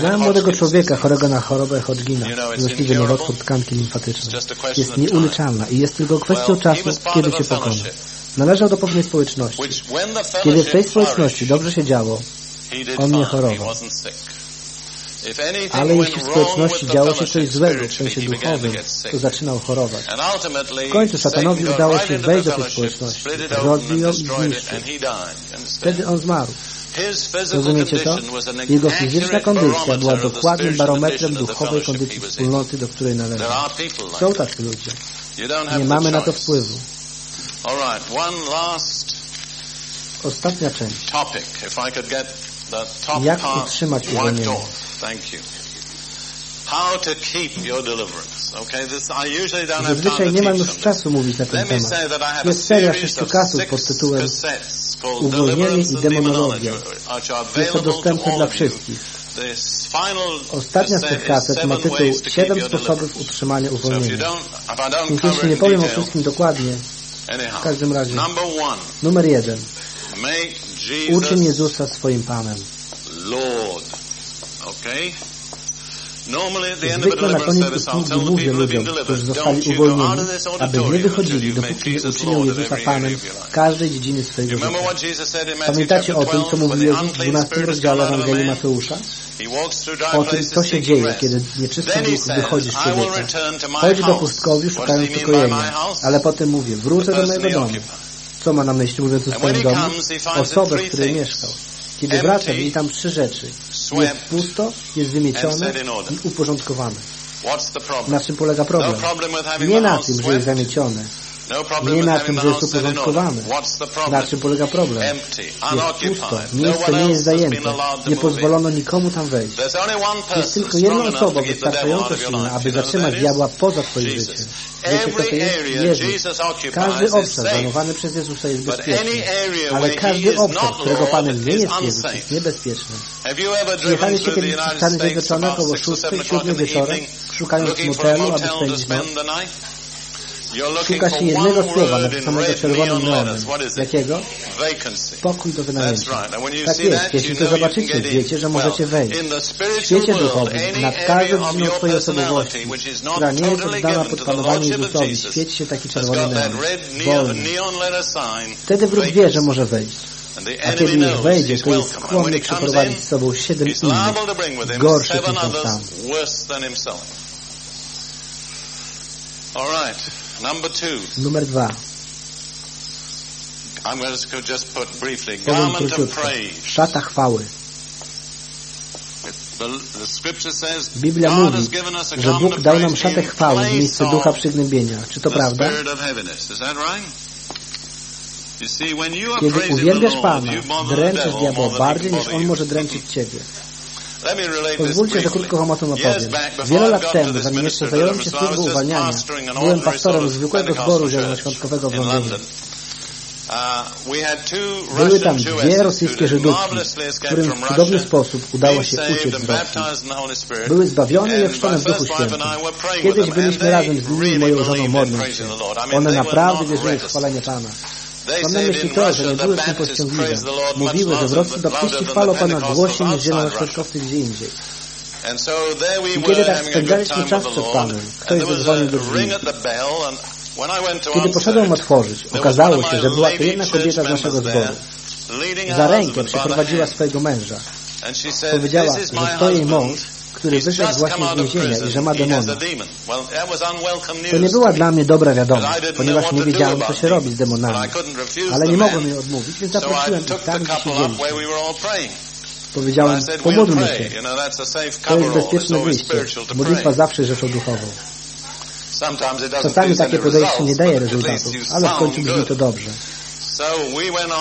Znałem młodego człowieka chorego na chorobę it's złośliwy nowotwór tkanki limfatycznej. Jest nieuleczalna i jest tylko kwestią czasu, kiedy cię pokona. Należał do pewnej społeczności. Kiedy w tej społeczności dobrze się działo, on nie chorował. wasn't sick. If anything ale jeśli w społeczności działo się coś złego w sensie duchowym, to zaczynał chorować. W końcu szatanowi Satan got udało się wejść do tej społeczności, rozbił ją i zniszczył. Wtedy on zmarł. Rozumiecie to? Jego fizyczna kondycja była dokładnym barometrem duchowej kondycji wspólnoty, do której należy. Są tacy ludzie. Nie mamy na to wpływu. Ostatnia część. Jak utrzymać uwolnienie? Thank you. How to keep your deliverance. Okay, this I usually don't have time Zazwyczaj to nie mam teach już czasu mówić na ten Let me temat. say that I have a Jest seria series sześciu of kasów six pod tytułem Uwolnienie Deliverance i and demonologia. Demonology, which are Jest to dostępne all dla wszystkich. Ostatnia z tych kaset ma tytuł ways to keep Siedem your sposobów deliverance. utrzymania uwolnienia. Więc jeśli nie powiem o wszystkim dokładnie, w każdym razie, numer jeden. Jesus Jezusa swoim Panem. Zwykle na koniec usługi mówię ludziom, którzy zostali uwolnieni, aby nie wychodzili, dopóki nie uczynią Jezusa Panem każdej dziedziny swojego życia. Pamiętacie o tym, 12, co mówił Jezus w unclean 12 spirit has rozdziale Ewangelii? Mateusza? O tym, co się dzieje, kiedy nieczysty duch wychodzi z człowieka. Chodzi do house. pustkowi, What does szukając ukojenia. Ale potem mówi, wrócę do mojego domu. Co ma na myśli, mówiąc o swoim domu? Osobę, w której mieszkał. Kiedy wraca, widzi tam trzy rzeczy. Jest pusto, jest wymiecione i uporządkowane. Na czym polega No problem? having Nie na tym, że jest zamiecione. No Nie na tym, że jest uporządkowane. Na czym polega problem? Jest pusto. No Miejsce nie jest zajęte. Nie pozwolono nikomu tam wejść. Jest tylko jedna osoba wystarczająco silna, aby zatrzymać diabła poza Twoim życiem. Wiecie, kto to jest? Jezus. Każdy obszar safe. zanowany przez Jezusa jest bezpieczny. Ale każdy obszar, którego Panem nie jest Jezus, jest niebezpieczny. The kiedyś United Stany Zjednoczone około 6 or 6, 7 o'clock 7 in the wieczorem, evening, szukając motelu, aby spędzić noc? Szuka się jednego słowa napisanego czerwonym neon neonem. Jakiego? Pokój do wynajęcia. Tak jest. Jeśli to zobaczycie, wiecie, że możecie wejść. W świecie duchowym, nad your Twojej personality osobowości, która nie jest oddana pod panowanie Jezusowi, świeci się taki czerwony neon. Wolny. Wtedy wróg wie, że może wejść. A kiedy już wejdzie, to jest skłonny przeprowadzić z sobą siedem innych, gorszych niż on sam. Number two. Numer dwa. I'm going to just put briefly. Garment of praise. Szata chwały. Biblia mówi, że Bóg dał nam szatę chwały w miejscu ducha przygnębienia. Czy to prawda? Kiedy uwielbiasz Pana, dręczysz diabła bardziej niż on może dręczyć Ciebie. Pozwólcie, że krótko Wam o tym opowiem. Wiele lat temu, zanim jeszcze zająłem się służbą uwalniania, byłem pastorem zwykłego zboru zielonoświątkowego w Londynie. Uh, Były tam dwie rosyjskie Żydówki, którym w cudowny sposób udało się uciec z Rosji. Były zbawione i ochrzczone w Duchu Świętym. Kiedyś byliśmy razem z nimi i moją żoną modląc się. One naprawdę wierzyły w chwalenie Pana. Mam na myśli to, że nie były tym powściągliwe. Mówiły, że w Rosji baptyści chwalą Pana głośniej niż zielonoświątkowcy gdzie indziej. We I kiedy tak spędzaliśmy czas przed. Panem, ktoś zadzwonił do drzwi. Kiedy poszedłem otworzyć, okazało się, że była to jedna kobieta z naszego zboru. Za rękę przeprowadziła swojego męża. Powiedziała, że to jej mąż, który wyszedł właśnie z więzienia i że ma demona. To nie była dla mnie dobra wiadomość, ponieważ nie wiedziałem, co się robi z demonami. Ale nie mogłem jej odmówić, więc zaprosiłem ich tam, gdzie siedzieliśmy. Powiedziałem, pomódlmy się. To jest bezpieczne wyjście. Modlitwa zawsze jest rzeczą duchową. Czasami takie podejście nie daje rezultatów, ale w końcu brzmi to dobrze.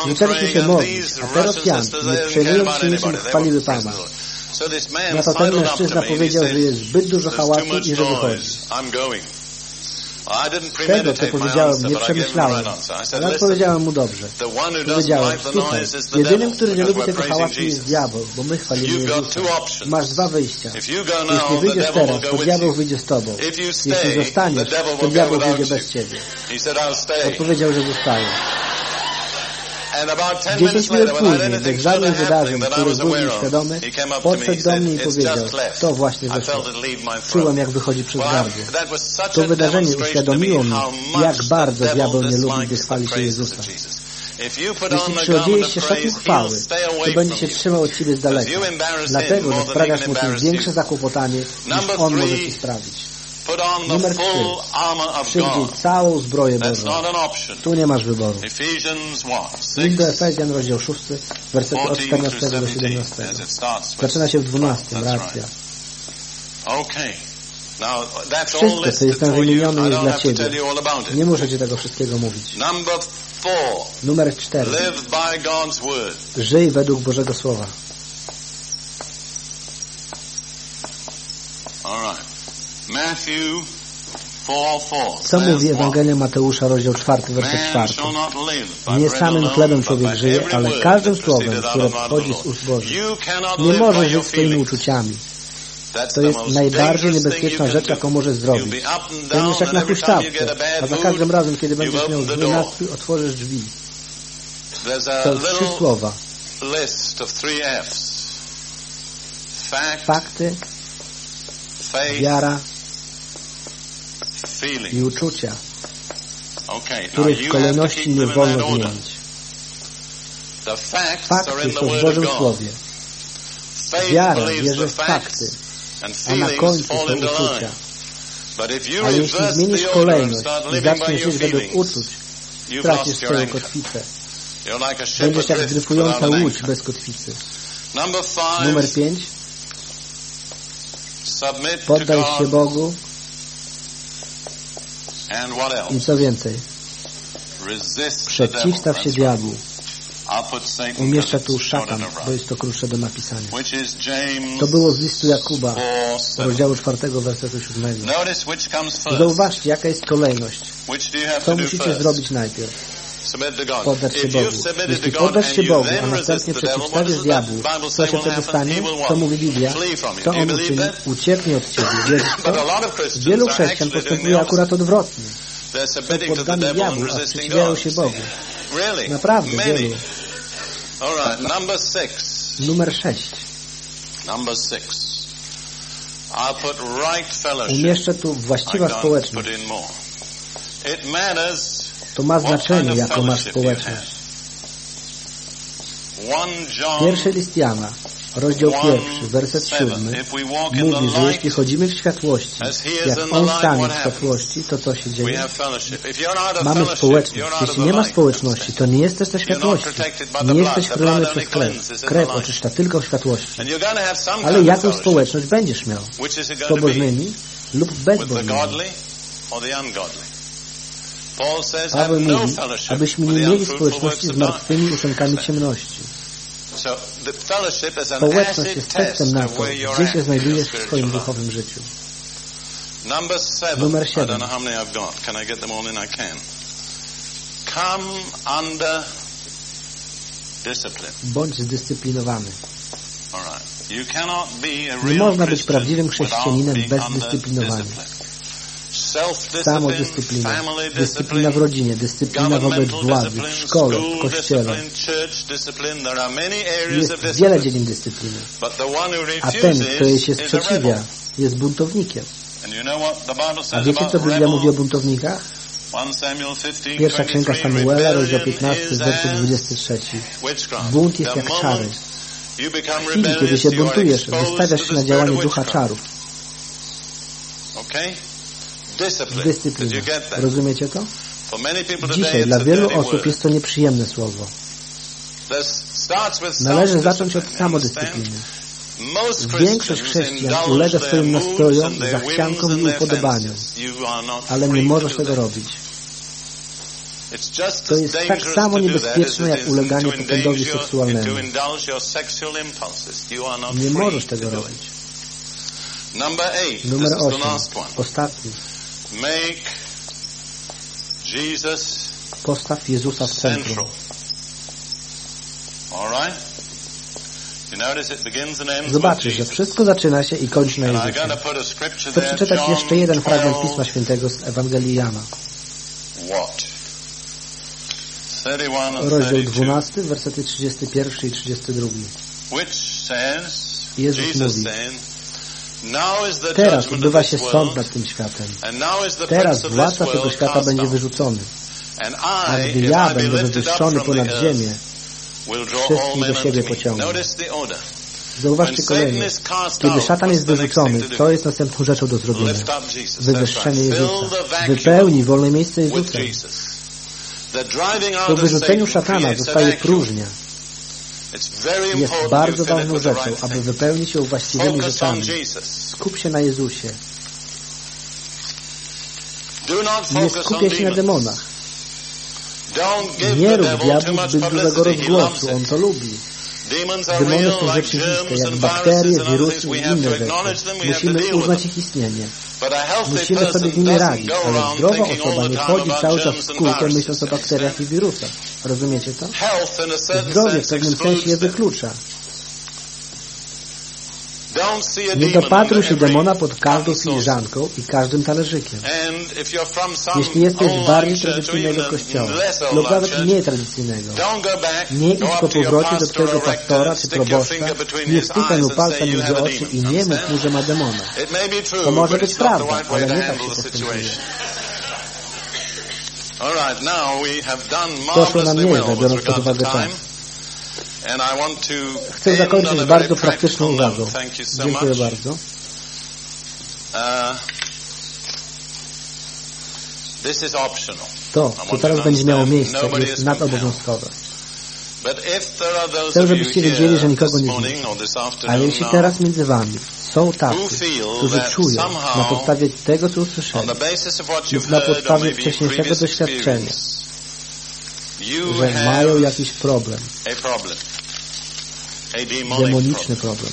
Zaczęliśmy się modlić, a Perosjan, nie przejmując się niczym, chwaliły Pana. Na to ten mężczyzna powiedział, że jest zbyt dużo hałasu i że wychodzi. Tego, co powiedziałem, nie przemyślałem, ale odpowiedziałem mu dobrze. Powiedziałem, słuchaj, jedynym, który nie lubi tego hałasu jest diabeł, bo my chwalimy Jezusa. Masz dwa wyjścia. Jeśli wyjdziesz teraz, to diabeł wyjdzie z tobą. Jeśli zostaniesz, to diabeł wyjdzie bez ciebie. Odpowiedział, że zostaje. Dziesięć minut później, bez żadnych wydarzeń, których był świadomy, podszedł do mnie i powiedział, to właśnie wyszło. Czułem, jak wychodzi przez gardło. To wydarzenie uświadomiło mi, jak bardzo diabeł nie lubi, gdy chwali się Jezusa. Jeśli przyodziejesz się szoku chwały, to będzie się trzymał od Ciebie z daleka. Dlatego, że sprawiasz mu tym większe zakłopotanie, niż on może Ci sprawić. Numer 3. Przywdziej całą zbroję Bożą. Tu nie masz wyboru. List do Efezjan, rozdział 6, wersety od 14 do 17. Zaczyna się w 12, racja. Wszystko, co jest tam wymienione, jest dla Ciebie. Nie muszę Ci tego wszystkiego mówić. Numer 4. Żyj według Bożego Słowa. Co mówi Ewangelia Mateusza, rozdział 4, werset 4? Nie samym chlebem człowiek żyje, ale każdym słowem, które wchodzi z ust Bożych. Nie może żyć swoimi uczuciami. To jest najbardziej niebezpieczna rzecz, jaką możesz zrobić. Będziesz jak na huśtawce, a za każdym razem, kiedy będziesz miał zły nastrój, otworzysz drzwi. To trzy słowa. Fakty, wiara i uczucia, których w kolejności nie wolno zmienić. Fakty są w Bożym Słowie. Wiara wierzy w fakty, a na końcu są uczucia. Ale jeśli zmienisz kolejność i zaczniesz żyć według uczuć, stracisz swoją kotwicę. Będziesz jak dryfująca łódź bez kotwicy. Numer pięć. Poddaj się Bogu i co więcej, przeciwstaw się diabłu. Umieszcza tu szatan, bo jest to krótsze do napisania. To było z listu Jakuba, rozdziału czwartego, wersetu siódmego. Zauważcie, jaka jest kolejność. Co musicie zrobić najpierw? Poddać się Bogu. Jeśli poddasz się Bogu, a następnie przeciwstawisz diabłu, co się wtedy stanie? Co mówi Biblia? Co on uczyni? Ucieknie od Ciebie. Wierzysz to? Wielu chrześcijan postępuje akurat odwrotnie. Są poddani diabłu, a sprzeciwiają się Bogu. Naprawdę, wielu. Numer sześć. Umieszczę tu właściwa społeczność. To ma znaczenie, jaką masz społeczność. Pierwszy list Jana, rozdział pierwszy, werset siódmy, mówi, że jeśli chodzimy w światłości, jak On sam jest w światłości, to co się dzieje? Mamy społeczność. Jeśli nie ma społeczności, to nie jesteś ze światłości. Nie jesteś chroniony przez krew. Krew oczyszcza tylko w światłości. Ale jaką społeczność będziesz miał? Z pobożnymi lub bezbożnymi? Paweł mówi, abyśmy nie mieli społeczności z martwymi uszonkami ciemności. Społeczność jest testem na to, gdzie się znajdujesz w swoim duchowym życiu. Numer 7. Bądź zdyscyplinowany. Nie można być prawdziwym chrześcijaninem bez dyscyplinowania samodyscyplina, dyscyplina w rodzinie, dyscyplina wobec władzy, w szkole, w kościele. Jest wiele dziedzin dyscypliny. A ten, kto jej się sprzeciwia, jest buntownikiem. A wiecie, co Biblia mówi o buntownikach? Pierwsza księga Samuela, rozdział 15, werset 23. Bunt jest jak czary. W chwili, kiedy się buntujesz, wystawiasz się na działanie ducha czarów. Dyscyplina. Rozumiecie to? Dzisiaj dla wielu osób jest to nieprzyjemne słowo. Należy zacząć od samodyscypliny. Większość chrześcijan ulega swoim nastrojom, zachciankom i upodobaniom, ale nie możesz tego robić. To jest tak samo niebezpieczne jak uleganie popędowi seksualnemu. Nie możesz tego robić. Numer 8. Ostatni. Postaw Jezusa w centrum. Zobaczysz, że wszystko zaczyna się i kończy na Jezusie. Chcę przeczytać jeszcze jeden fragment Pisma Świętego z Ewangelii Jana. Rozdział 12, wersety 31 i 32. Jezus mówi, Teraz odbywa się sąd nad tym światem. Teraz władca tego świata będzie wyrzucony. A gdy ja będę wywyższony ponad ziemię, wszystkich do siebie pociągnę. Zauważcie kolejnie. Kiedy szatan jest wyrzucony, co jest następną rzeczą do zrobienia? Wywyższenie Jezusa. Wypełni wolne miejsce Jezusa. Po wyrzuceniu szatana zostaje próżnia. Jest bardzo ważną rzeczą, aby wypełnić ją właściwymi rzeczami. Skup się na Jezusie. Nie skupiaj się na demonach. Nie rób diabłu zbyt dużego rozgłosu, on to lubi. Demony są rzeczywiste, jak bakterie, wirusy i inne rzeczy. Musimy uznać ich istnienie. Musimy sobie z nimi radzić, ale zdrowa osoba nie chodzi cały czas w kółko myśląc o bakteriach i wirusach. Rozumiecie to? Zdrowie w pewnym sensie je wyklucza. Nie dopatruj się demona pod każdą filiżanką i każdym talerzykiem. Jeśli jesteś z bardziej tradycyjnego kościoła lub nawet mniej tradycyjnego, nie idź po powrocie do twojego pastora czy proboszcza, nie wtykaj mu palca między oczy i nie mów mu, że ma demona. To może być prawda, ale nie tak się postępuje. Doszło nam nieźle, biorąc pod uwagę czas. Chcę zakończyć bardzo praktyczną uwagą. Dziękuję bardzo. To, co teraz będzie miało miejsce, jest nadobowiązkowe. Chcę, żebyście wiedzieli, że nikogo nie widzę. Ale jeśli teraz między wami są tacy, którzy czują na podstawie tego, co usłyszeli lub na podstawie wcześniejszego doświadczenia, że mają jakiś problem, demoniczny problem.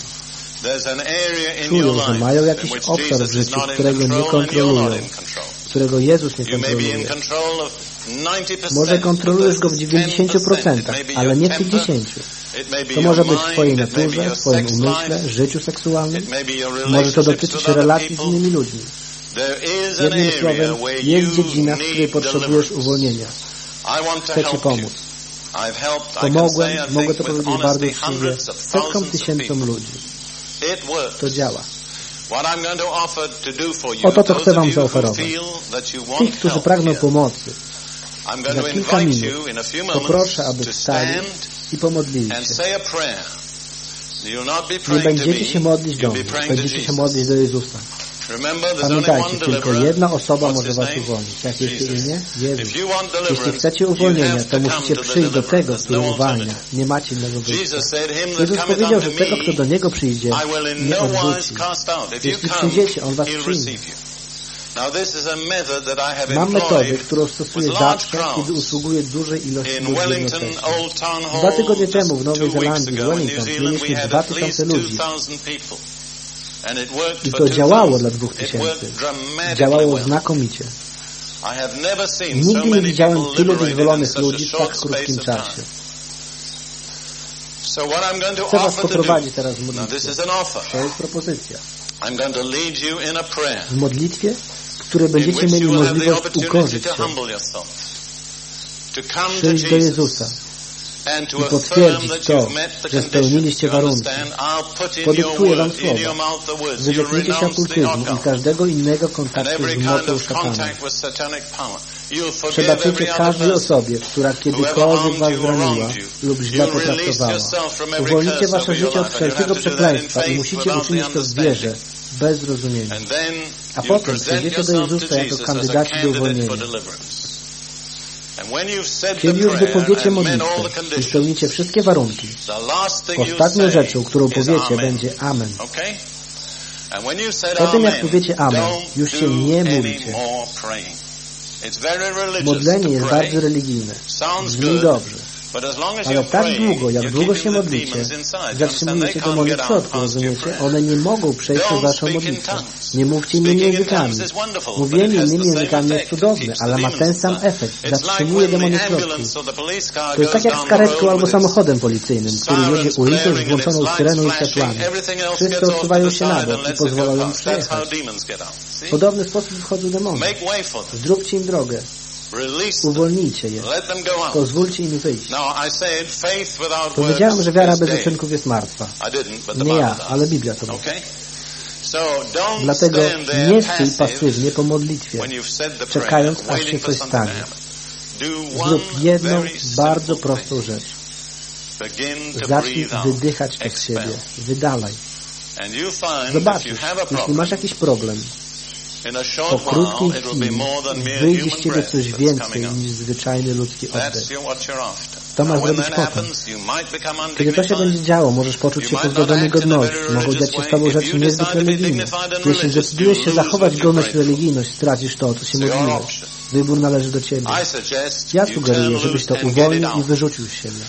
Czują, że mają jakiś obszar w życiu, którego nie kontrolują, którego Jezus nie kontroluje. Może kontrolujesz go w 90%, ale nie w tych 10%. To może być w Twojej naturze, w Twoim umyśle, życiu seksualnym. Może to dotyczyć relacji z innymi ludźmi. Jednym słowem, jest dziedzina, w której potrzebujesz uwolnienia. Chcę Ci pomóc. Pomogłem, mogę to powiedzieć bardzo uczciwie, setkom tysięcom ludzi. To działa. Oto to chcę Wam zaoferować. Tych, którzy pragną pomocy, za kilka minut poproszę, aby wstali i pomodlili się. Nie będziecie się modlić do mnie, będziecie się modlić do Jezusa. Pamiętajcie, tylko jedna osoba może Was uwolnić. Jakie jest imię? Jezus. Jeśli chcecie uwolnienia, to musicie przyjść do tego, który uwalnia. Nie macie innego wyjścia. Jezus powiedział, że tego, kto do Niego przyjdzie, nie odrzuci. Jeśli przyjdziecie, On Was przyjmie. Mam metodę, którą stosuję zawsze, kiedy usługuję dużej ilości ludzi. Dwa tygodnie temu w Nowej Zelandii, w Wellington, mieliśmy dwa tysiące ludzi. I to działało dla dwóch tysięcy. Działało znakomicie. Nigdy nie widziałem tylu wyzwolonych ludzi w tak krótkim czasie. Chcę Was poprowadzić teraz w modlitwie. To jest propozycja. W modlitwie, w której będziecie mieli możliwość ukorzyć się, przyjść do Jezusa i potwierdzić to, że spełniliście warunki, podyktuję wam słowa. Wyrzeknijcie się okultyzmu i każdego innego kontaktu z mocą szatana. Przebaczycie każdej osobie, która kiedykolwiek was zraniła lub źle potraktowała. Uwolnicie wasze życie od wszelkiego przekleństwa i musicie uczynić to w wierze, bez zrozumienia. A potem przyjdziecie do Jezusa jako kandydaci do uwolnienia. Kiedy już wypowiecie modlitwę i spełnicie wszystkie warunki, ostatnią rzeczą, którą powiecie, będzie Amen. Po tym, jak powiecie Amen, już się nie módlcie. Modlenie jest bardzo religijne. Brzmi dobrze. Ale tak długo, jak długo się modlicie, zatrzymujecie demony w środku, rozumiecie? One nie mogą przejść przez waszą modlitwę. Nie mówcie innymi językami. Mówienie innymi językami jest cudowne, ale ma ten sam efekt. Zatrzymuje demony w środku. To jest tak jak z karetką albo samochodem policyjnym, który jedzie ulicą z włączoną syreną i światłami. Wszyscy odsuwają się na bok i pozwalają im przejechać. W podobny sposób wchodzą demony. Zróbcie im drogę. Uwolnijcie je. Pozwólcie im wyjść. Powiedziałem, że wiara bez uczynków jest martwa. Nie ja, ale Biblia to mówi. Dlatego nie stój pasywnie po modlitwie, czekając, aż się coś stanie. Zrób jedną bardzo prostą rzecz. Zacznij wydychać od siebie. Wydalaj. Zobaczysz, jeśli masz jakiś problem, po krótkiej chwili wyjdzie z Ciebie coś więcej niż zwyczajny ludzki oddech. To ma zrobić potem. Kiedy to się będzie działo, możesz poczuć się pozbawiony godności. Mogą dziać się z Tobą rzeczy niezbyt religijne. Jeśli zdecydujesz się zachować godność religijność, stracisz to, o co się modliłeś. Wybór należy do Ciebie. Ja sugeruję, żebyś to uwolnił i wyrzucił z siebie.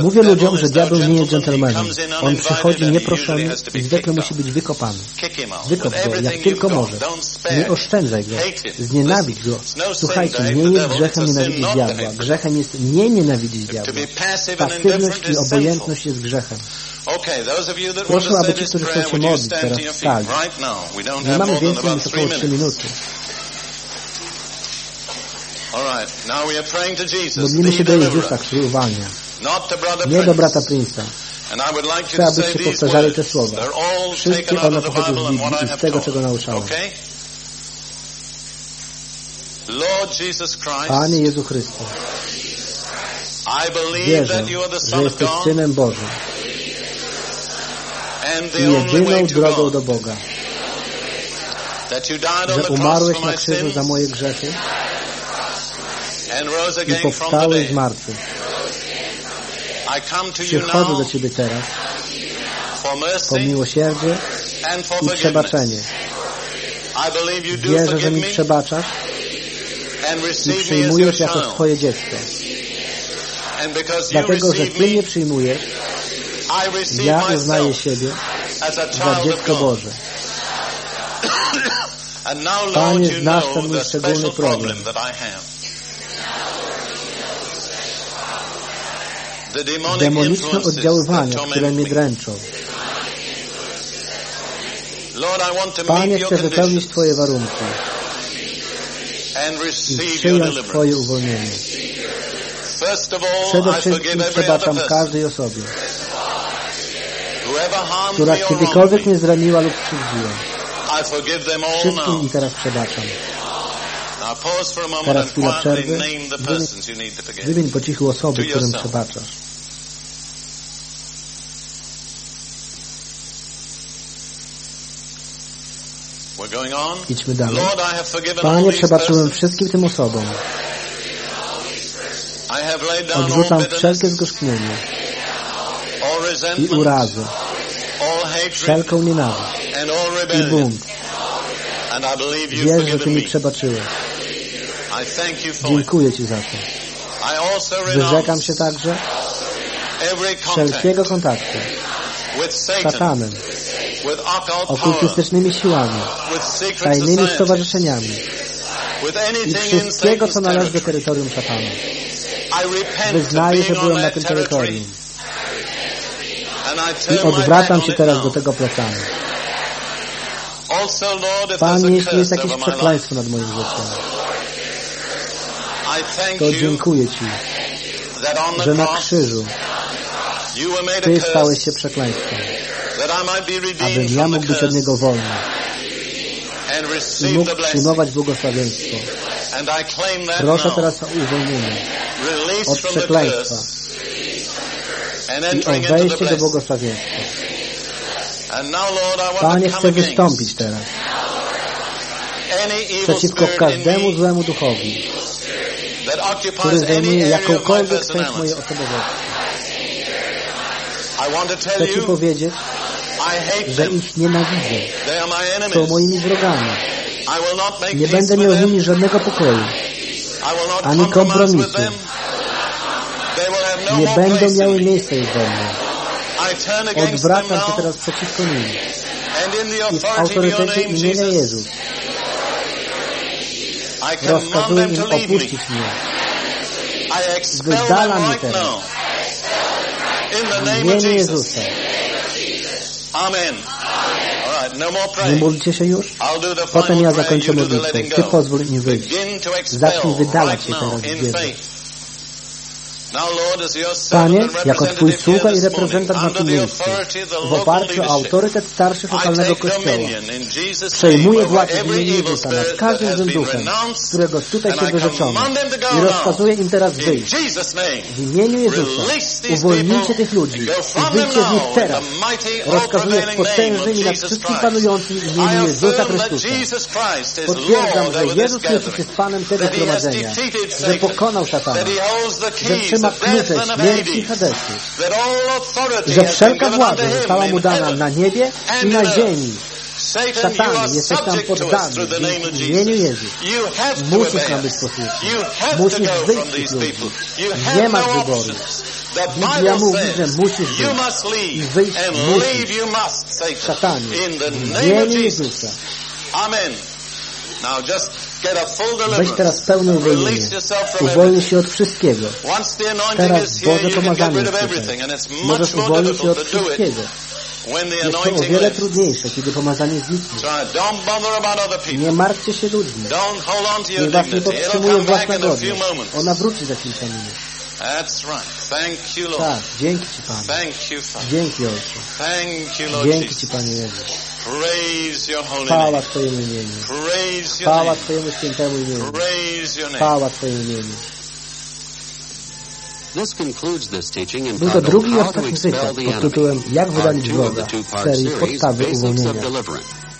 Mówię ludziom, że diabeł nie jest dżentelmenem. On przychodzi nieproszony i zwykle musi być wykopany. Wykop go, jak tylko możesz. Nie oszczędzaj go. Znienawidź go. Słuchajcie, nie jest grzechem nienawidzić diabła. Grzechem jest nie nienawidzić diabła. Pasywność i obojętność jest grzechem. Proszę, aby ci, którzy chcą się modlić, teraz wstali. Nie mamy więcej niż około 3 minuty. Modlimy się do Jezusa, który uwalnia. Nie do brata Prince'a. Chcę, abyście powtarzali te słowa. Wszystkie one pochodzą z Biblii i z tego, czego nauczałem. Panie Jezu Chryste, wierzę, że jesteś Synem Bożym. i jedyną drogą do Boga, że umarłeś na krzyżu za moje grzechy i powstałeś z martwych. Przychodzę do Ciebie teraz po miłosierdzie i przebaczenie. Wierzę, że mi przebaczasz i przyjmujesz jako swoje dziecko. Dlatego, że Ty mnie przyjmujesz, ja uznaję siebie za dziecko Boże. Panie, znasz ten mój szczególny problem. Demoniczne oddziaływania, które mnie dręczą. Panie, chcę wypełnić Twoje warunki i przyjąć Twoje uwolnienie. Przede wszystkim przebaczam każdej osobie, która kiedykolwiek mnie zraniła lub skrzywdziła. Wszystkim im teraz przebaczam. Teraz chwila przerwy. Wymień po cichu osoby, którym przebaczasz. Idźmy dalej. Panie, przebaczyłem wszystkim tym osobom. Odrzucam wszelkie zgorzknienie i urazy, wszelką nienawiść i bunt. Wierzę, że Ty mi przebaczyłeś. Dziękuję Ci za to. Wyrzekam się także wszelkiego kontaktu z szatanem, okultystycznymi siłami, tajnymi stowarzyszeniami. I wszystkiego, co należy do terytorium szatana. Wyznaję, że byłem na tym terytorium. i odwracam się teraz do tego plecami. Panie, jeśli jest jakieś przekleństwo nad moim życiem, to dziękuję Ci że na krzyżu Ty stałeś się przekleństwem, abym ja mógł być od niego wolny i mógł przyjmować błogosławieństwo. Proszę teraz o uwolnienie. Od przekleństwa. i o wejście do błogosławieństwa. Panie, chcę wystąpić teraz. przeciwko każdemu złemu duchowi, który zajmuje jakąkolwiek część mojej osobowości. Chcę Ci powiedzieć, że ich nienawidzę. Są moimi wrogami. Nie będę miał z nimi żadnego pokoju. Ani kompromisu. no Nie będą miały miejsca już we mnie. Odwracam się teraz przeciwko nim i w autorytecie imienia Jezus rozkazuję im opuścić mnie. Wydalam je teraz. W imieniu. Jezusa. Amen. All right, no more Nie módlcie się już? I'll do the Potem final ja zakończę modlitwę. letting Ty go. pozwól im wyjść. Begin to expel Zacznij wydalać się now teraz w in wierze. faith. Now, Lord, as your Panie, jako Twój sługa i reprezentant na tym miejscu, w oparciu o autorytet starszych lokalnego kościoła, przejmuję władzę w imieniu Jezusa nad każdym złym duchem, którego tutaj się wyrzeczono. I rozkazuję im teraz wyjść. W imieniu Jezusa uwolnijcie tych ludzi i wyjdźcie z nich teraz. Rozkazuję w potężnym i nad wszystkim panującym imieniu Jezusa Chrystusa. Potwierdzam, że Jezus Chrystus jest Panem tego zgromadzenia, że pokonał szatana, że keys trzyma of death klucze and of śmierci i Hades. Hadesu, That all authority że wszelka władza została mu dana na niebie i na ziemi. Are jesteś us poddany w imieniu. Jezus. Musisz nam być us. posłuszny. Musisz wyjść z ludzi. Nie masz no wyboru. Biblia mówi, że musisz wyjść. I wyjść musisz. Szatanie, w imieniu. Jezusa. Amen. Now just Weź teraz pełne uwolnienie. Uwolnij się od wszystkiego. Teraz Boże of jest tutaj. Możesz uwolnić się od wszystkiego. Jest to o wiele trudniejsze, kiedy pomazanie zniknie. Nie martwcie się ludźmi. Niech was nie back własna godność. Ona wróci za kilka minut. That's right. Thank you, Lord. Tak, dzięki Ci Panie. Thank you, Father. Dzięki Ojcze. Thank you, Lord Dzięki. Ci Panie Jezu. praise your imieniu. this concludes this teaching in Twojemu imieniu. Był to drugi i ostatni cykl pod tytułem Jak wydalić Boga w serii Podstawy deliverance.